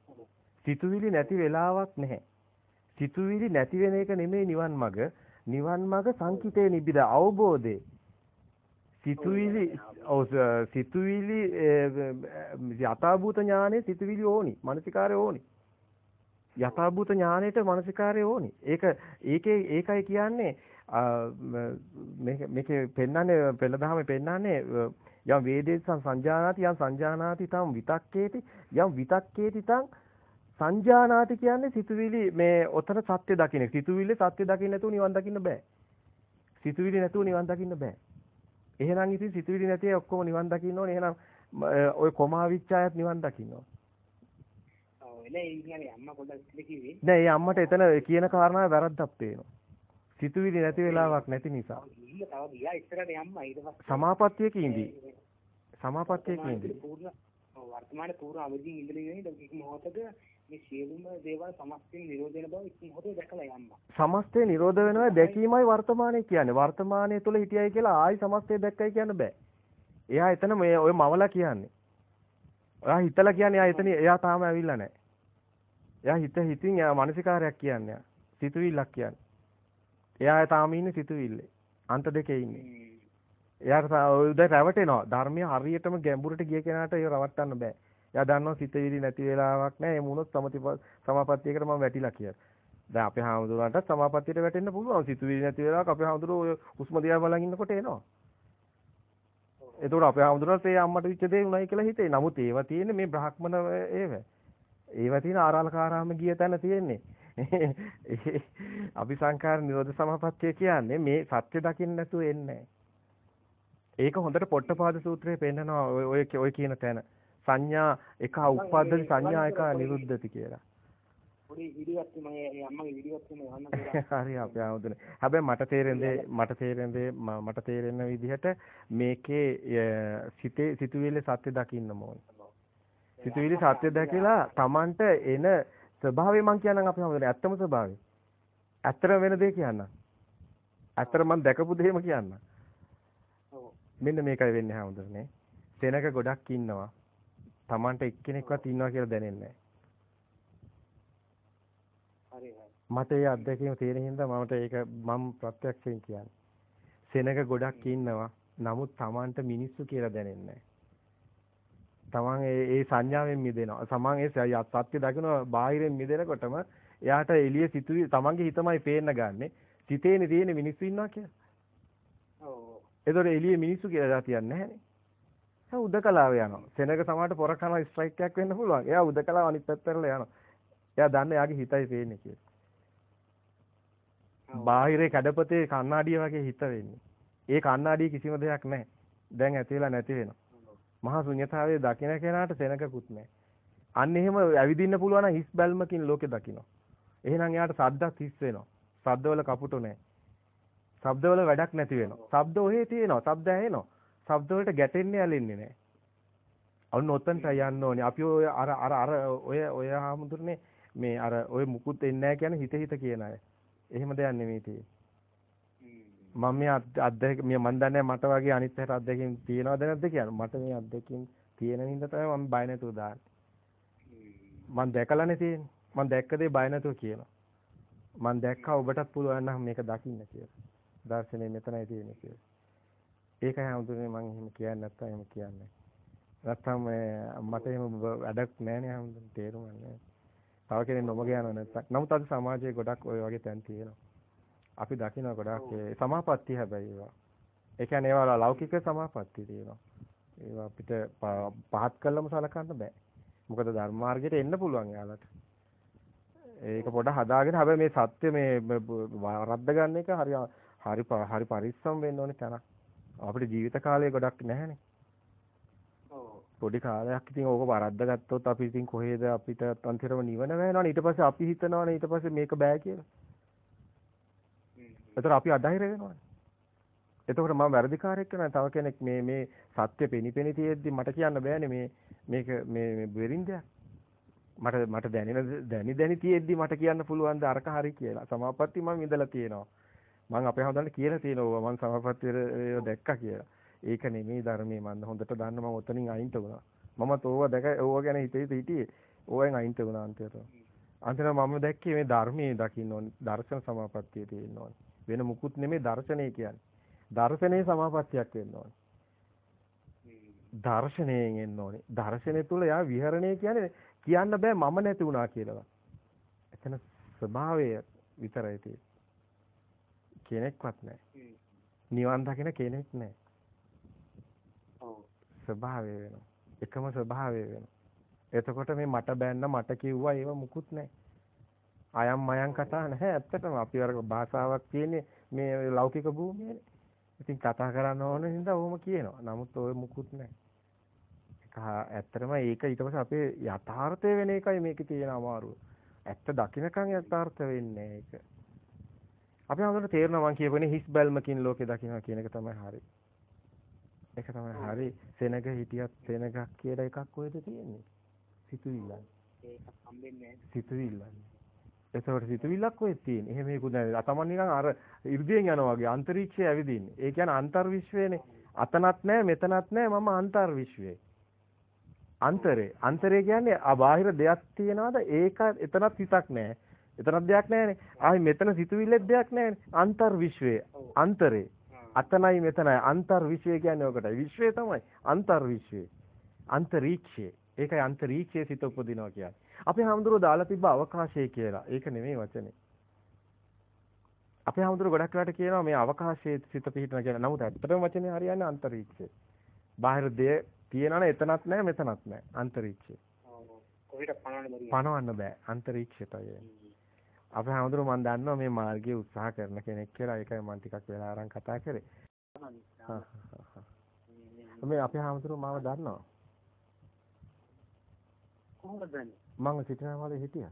[SPEAKER 1] සිතුවිලි නැති වෙලාවක් නැහැ. සිතුවිලි නැති වෙන එක නෙමෙයි නිවන් මඟ. නිවන් මඟ සංකිතේ නිබිද අවබෝධේ. සිතුවිලි සිතුවිලි යථාභූත ඥානේ සිතුවිලි ඕනි. මානසිකාරය ඕනි. යථාභූත ඥානෙට මානසිකාරය ඕනි. ඒක ඒකේ ඒකයි කියන්නේ මේක මේකේ පෙන්නන්නේ පෙළදහමේ පෙන්නන්නේ යම් වේදේසං සංජානාති යම් සංජානාති තම් විතක්කේති යම් විතක්කේති තම් සංජානාති කියන්නේ සිතුවිලි මේ ඔතන සත්‍ය දකින්න. සිතුවිලි සත්‍ය දකින්න නැතුව නිවන් දකින්න බෑ. සිතුවිලි නැතුව නිවන් දකින්න බෑ. එහෙනම් ඉතින් සිතුවිලි නැති ඔක්කොම නිවන් දකින්න ඕනේ. එහෙනම් ඔය කොමා විච්ඡායත් නිවන් දකින්න ඕනේ. නෑ ඒ අම්මට එතන කියන කාරණාව වැරද්දක් පේනවා. සිතුවිලි නැති වෙලාවක් නැති නිසා. සමාපත්තියක ඉඳී. සමාපත්තියක ඉඳී.
[SPEAKER 2] වර්තමාන පූර්ව අවදීන් ඉඳලා ඉන්නේ මොහොතක මේ සියලුම දේවල් සමස්තයෙන් නිරෝධ වෙන බව ඉක්ම මොහොතේ දැකලා යන්න.
[SPEAKER 1] සමස්තේ නිරෝධ වෙනවා දැකීමයි වර්තමානයේ කියන්නේ. වර්තමානයේ තුල හිටියයි කියලා ආයි සමස්තේ දැක්කයි කියන්න බෑ. එයා එතන මේ ඔය මවලා කියන්නේ. ඔයා හිතලා කියන්නේ එයා එතන එයා තාම ඇවිල්ලා නැහැ. එයා හිත හිතින් එයා මානසිකාරයක් කියන්නේ. සිතුවිල්ලක් කියන්නේ. එයා තාම ඉන්නේ සිතුවිල්ලේ. අන්ත දෙකේ ඉන්නේ. එයාට උදේ රැවටෙනවා. ධර්මයේ හරියටම ගැඹුරට ගිය කෙනාට ඒක රවට්ටන්න බෑ. එයා දන්නවා සිත විදි නැති වෙලාවක් නෑ. ඒ මුණොත් සමති සමාපත්තියකට මම වැටිලා කියලා. දැන් අපේ හාමුදුරුවන්ට සමාපත්තියට වැටෙන්න පුළුවන්. සිත විදි නැති වෙලාවක අපේ හාමුදුරුවෝ ඔය හුස්ම දිහා බලන් ඉන්නකොට එනවා. එතකොට අපේ හාමුදුරුවන්ට ඒ අම්මට විච්ච දේ උණයි කියලා හිතේ. නමුත් ඒවා තියෙන්නේ මේ බ්‍රාහ්මණ ඒව. ඒවා තියෙන ආරාලකාරාම ගිය තැන තියෙන්නේ. අபிසංකාර නිරෝධ සමාපත්තිය කියන්නේ මේ සත්‍ය දකින්න නැතුව එන්නේ ඒක හොඳට පොට්ටපාද සූත්‍රයේ පෙන්නනවා ඔය ඔය කියන තැන. සංඥා එක උප්පද්දති සංඥා එක නිරුද්ධති කියලා.
[SPEAKER 2] මම.
[SPEAKER 1] හරි අපි ආවුදුනේ. හැබැයි මට තේරෙන්නේ මට තේරෙන්නේ මට තේරෙන විදිහට මේකේ සිතේ සිතුවිල්ලේ සත්‍ය දකින්න ඕනේ. සිතුවිලි සත්‍ය දැකලා Tamanට එන ස්වභාවය මං කියන්නම් අපි හැමෝටම ඇත්තම ස්වභාවය. ඇත්තම වෙන දේ කියන්නම්. ඇත්තට මං දැකපු දෙයම කියන්නම්. මෙන්න මේකයි වෙන්නේ හැමෝටම සෙනක ගොඩක් ඉන්නවා. Tamanට එක්කෙනෙක්වත් ඉන්නවා කියලා දැනෙන්නේ මට ඒ අත්දැකීම තියෙන හින්දා මමට ඒක මම ප්‍රත්‍යක්ෂයෙන් කියන්නේ. සෙනග ගොඩක් ඉන්නවා. නමුත් Tamanට මිනිස්සු කියලා දැනෙන්නේ තමන් ඒ සංඥාවෙන් මිදෙනවා. තමන් ඒ සත්‍ය දකින බාහිරෙන් මිදෙනකොටම එයාට එළිය සිතුවි තමන්ගේ හිතමයි පේන්න ගන්නෙ. සිතේනේ තියෙන මිනිස්සු ඉන්නවා කියලා. ඔව්. ඒතකොට එළියේ මිනිස්සු කියලා තියන්නේ නැහනේ. එයා උදකලාව යනවා. සෙනග සමාට පොර කරන ස්ට්‍රයික් එකක් වෙන්න පුළුවන්. එයා උදකලාව අනිත් පැත්තට යනවා. එයා දන්නේ එයාගේ හිතයි පේන්නේ කියලා. බාහිරේ කඩපතේ කණ්ණාඩිය වගේ හිත වෙන්නේ. ඒ කණ්ණාඩිය කිසිම දෙයක් නැහැ. දැන් ඇති වෙලා නැති වෙනවා. මහා ශුන්‍යතාවයේ දකින්න කෙනාට සෙනගකුත් නැහැ. අන්න එහෙම ඇවිදින්න පුළුවන් නම් හිස් බැල්මකින් ලෝකෙ දකින්න. එහෙනම් එයාට සද්දත් හිස් වෙනවා. සද්දවල කපුටු නැහැ. ශබ්දවල වැඩක් නැති වෙනවා. ශබ්ද ඔහේ තියෙනවා. ශබ්ද ඇහෙනවා. ශබ්ද වලට ගැටෙන්නේ ඇලෙන්නේ නැහැ. අන්න ඔතනට යන්න ඕනේ. අපි ඔය අර අර අර ඔය ඔය හැමතුරනේ මේ අර ඔය මුකුත් එන්නේ නැහැ කියන හිත හිත කියන අය. එහෙම දෙයක් නෙමෙයි තියෙන්නේ. මම මේ අත්දැක මේ මන් දන්නේ මට වගේ අනිත් පැයට අත්දැකීම් තියනවද නැද්ද කියලා. මට මේ අත්දැකීම් තියෙන හින්දා තමයි මම බය නැතුව දාන්නේ. මම දැකලානේ තියෙන්නේ. මම දැක්ක දේ බය නැතුව කියනවා. මම දැක්කා ඔබටත් පුළුවන් නම් මේක දකින්න කියලා. දර්ශනේ මෙතනයි තියෙන්නේ කියලා. ඒකයි හඳුනේ මම එහෙම කියන්නේ නැත්තම් එහෙම කියන්නේ. නැත්තම් මට එහෙම වැඩක් නැහැ නේ තේරුම් නැහැ. තව කෙනෙක් නොමග යනවා නැත්තම්. නමුත් අද සමාජයේ ගොඩක් ওই වගේ තැන් තියෙනවා. අපි දකින්න ගොඩාක් සමාපatti හැබැයි ඒවා. ඒ කියන්නේ ඒවා ලෞකික සමාපatti තියෙනවා. ඒවා අපිට පහත් කළම සලකන්න බෑ. මොකද ධර්ම මාර්ගයට එන්න පුළුවන් යාලට. ඒක පොඩ හදාගෙන හැබැයි මේ සත්‍ය මේ වරද්ද ගන්න එක හරි හරි හරි පරිස්සම් වෙන්න ඕනේ තැනක්. අපිට ජීවිත කාලය ගොඩක් නැහැනේ. පොඩි කාලයක් ඉතින් ඕක වරද්ද ගත්තොත් අපි ඉතින් කොහෙද අපිට අන්තිරම නිවන වෙනවනේ ඊට පස්සේ අපි හිතනවනේ ඊට පස්සේ මේක බෑ කියලා. එතකොට අපි අධෛර්ය වෙනවනේ. එතකොට මම වැරදිකාරයෙක් නෑ තව කෙනෙක් මේ මේ සත්‍ය පෙනිපෙනි තියෙද්දි මට කියන්න බෑනේ මේ මේක මේ මේ බෙරින්දයක්. මට මට දැනෙන දැනි දැනි තියෙද්දි මට කියන්න පුළුවන් ද අරක හරි කියලා. සමාපatti මම ඉඳලා තියෙනවා. මම අපේ හඳුනට කියලා තියෙනවා මම සමාපatti දැක්කා කියලා. ඒක නෙමෙයි ධර්මයේ මම හොඳට දන්න මම ඔතනින් අයින්ට වුණා. මමත් ඕව දැක ඕව ගැන හිතේ හිටියේ. ඕවෙන් අයින්ට වුණා අන්තිමට. අන්තිමට මම දැක්කේ මේ ධර්මයේ දකින්න ඕනේ. දර්ශන සමාපත්තිය තියෙන්න ඕනේ. වෙන මුකුත් නෙමෙයි දර්ශනය කියන්නේ. දර්ශනයේ සමාපත්තියක් වෙන්න ඕනේ. දර්ශනයෙන් එන්න ඕනේ. දර්ශනය තුල යා විහරණය කියන්නේ කියන්න බෑ මම නැති වුණා කියලා. එතන ස්වභාවය විතරයි තියෙන්නේ. කෙනෙක්වත් නැහැ. නිවන් දකින කෙනෙක් නැහැ. ස්වභාවය වෙනවා. එකම ස්වභාවය වෙනවා. එතකොට මේ මට බෑන්න මට කිව්වා ඒව මුකුත් නැහැ. අයම් මයම් කතා නැහැ. ඇත්තටම අපි වර්ග භාෂාවක් තියෙන්නේ මේ ලෞකික භූමියනේ. ඉතින් කතා කරන්න ඕන හින්දා ඕම කියනවා. නමුත් ඔය මුකුත් නැහැ. ඒක ඇත්තටම ඒක ඊට පස්සේ අපේ යථාර්ථය වෙන එකයි මේකේ තියෙන අමාරුව. ඇත්ත දකින්නකන් යථාර්ථ වෙන්නේ ඒක. අපි හඳුනන තේරෙනවා මං කියපුනේ හිස් බැල්මකින් ලෝකේ දකින්නවා කියන එක තමයි හරියි. ඒක තමයි හරි සෙනග හිටියත් සෙනගක් කියලා එකක් කොහෙද තියෙන්නේ. සිතුවිල්ලක්.
[SPEAKER 2] ඒක හම්බෙන්නේ
[SPEAKER 1] සිතුවිල්ලක්. එතකොට සිතුවිල්ලක් කොහෙද තියෙන්නේ. එහෙම මේකුත් නැහැ අතමන් නිකන් අර 이르දියෙන් යනවා වගේ අන්තරීක්ෂය ඇවිදින්නේ. ඒ කියන්නේ අන්තර් විශ්වයනේ අතනත් නැහැ මෙතනත් නැහැ මම අන්තර් විශ්වයේ අන්තරේ. අන්තරේ කියන්නේ අබාහිර දෙයක් තියනවාද? ඒක එතනත් හිතක් නැහැ එතනත් දෙයක් නැහැනේ ආයි මෙතන සිතුවිල්ලෙත් දෙයක් නැහැනේ අන්තර් විශ්වයේ අන්තරේ අතනයි මෙතනයි අන්තර් විශ්වය කියන්නේ ඔකටයි. විශ්වය තමයි අන්තර් විශ්වය. අන්තරීක්ෂය. ඒකයි අන්තරීක්ෂයේ සිත උපදිනවා කියන්නේ. අපි හැමදෙරෝ දාලා තිබ්බ අවකාශය කියලා. ඒක නෙමෙයි වචනේ. අපි හැමදෙරෝ ගොඩක් වෙලාට කියනවා මේ අවකාශයේ සිත පිහිටන කියලා. නමුත් ඇත්තටම වචනේ හරියන්නේ අන්තරීක්ෂය. බාහිර දෙය තියෙනවනේ එතනත් නැහැ මෙතනත් නැහැ. අන්තරීක්ෂය. පණවන්න බෑ. අන්තරීක්ෂයටයි. අපේ හැමදෙරෝ මම දන්නවා මේ මාර්ගයේ උත්සාහ කරන කෙනෙක් කියලා. ඒකයි මම ටිකක් වෙලා අරන් කතා කරේ. මේ අපේ හැමදෙරෝ මාව දන්නවා.
[SPEAKER 2] කොහොමද දන්නේ?
[SPEAKER 1] මම සිටිනවාද හිටියා.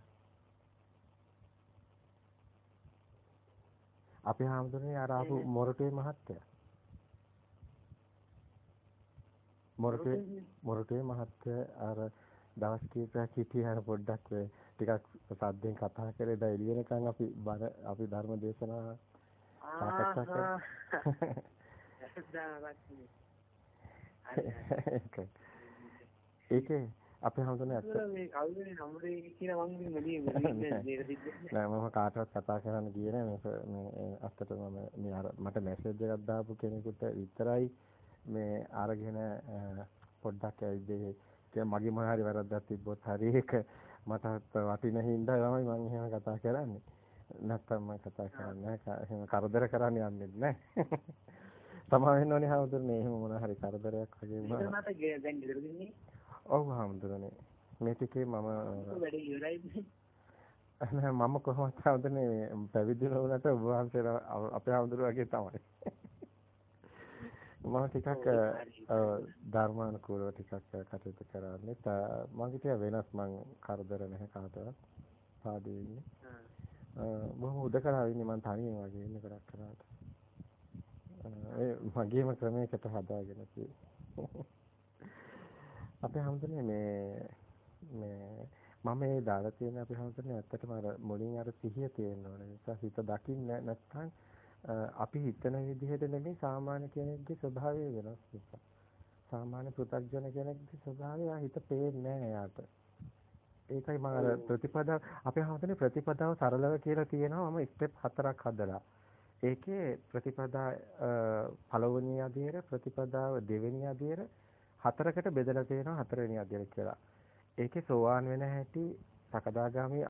[SPEAKER 1] අපේ හැමදෙරෝනේ අර ආපු මොරටුවේ මහත්තයා. මොරටුවේ මොරටුවේ මහත්තයා අර දවස් කිහිපයක් හිටියා පොඩ්ඩක් ටිකක් සද්දෙන් කතා කරේ. දැන් එළිය වෙනකන් අපි බර අපි ධර්ම දේශනා සාකච්ඡා කරා. ඒකේ. අපේ හැමෝටම ඇත්ත.
[SPEAKER 2] මේ කවුරුනේ නම්රේ කියන මං මෙදී
[SPEAKER 1] නෑ මම කාටවත් කතා කරන්න ගියේ නෑ. මේ අත්තටම මේ අර මට මැසේජ් එකක් දාපු කෙනෙකුට විතරයි මේ අරගෙන පොඩ්ඩක් ඇවිත් මගේ මොන හරි වැරද්දක් තිබ්බොත් හරි ඒක මට වටින හින්දා තමයි මම එහෙම කතා කරන්නේ. නැත්තම් මම කතා කරන්නේ නැහැ. එහෙම කරදර කරන්න යන්නේ නැහැ. තමා වෙන්න ඕනේ හවුදුරනේ එහෙම මොන හරි කරදරයක් වගේ
[SPEAKER 2] වුණා. මට දැන් ගෙදර දෙන්නේ.
[SPEAKER 1] ඔව් හවුදුරනේ. මේ ටිකේ මම
[SPEAKER 2] වැඩේ ඉවරයි.
[SPEAKER 1] මම කොහොමද හවුදුරනේ පැවිදි වුණාට ඔබ වහන්සේලා අපේ හවුදුර වගේ තමයි. මම ටිකක් ධර්මානුකූලව ටිකක් කටයුතු කරන්නේ. මම හිතුවා වෙනස් මං කරදර නැහැ කාටවත්. පාඩේ ඉන්නේ. බොහොම උදකලාව ඉන්නේ මං තනියෙන් වගේ ඉන්නේ ගොඩක් කරාට. ඒ මගේම ක්‍රමයකට හදාගෙන. අපේ හැමදෙන්නේ මේ මේ මම මේ දාලා තියෙන අපේ හැමදෙන්නේ ඇත්තටම අර මුලින් අර සිහිය තියෙන්න ඕනේ. නිසා හිත දකින්න නැත්නම් අපි හිතන විදිහට නෙමෙයි සාමාන්‍ය කෙනෙක්ගේ ස්වභාවය වෙනස් නිසා. සාමාන්‍ය පෘථග්ජන කෙනෙක්ගේ ස්වභාවය හිත පේන්නේ නැහැ යාට. ඒකයි මම අර ප්‍රතිපදාව අපේ හවතනේ ප්‍රතිපදාව සරලව කියලා තියෙනවා මම ස්ටෙප් හතරක් හදලා. ඒකේ ප්‍රතිපදා පළවෙනි අධීර ප්‍රතිපදාව දෙවෙනි අධීර හතරකට බෙදලා තියෙනවා හතරවෙනි අධීර කියලා. ඒකේ සෝවාන් වෙන හැටි සකදාගාමි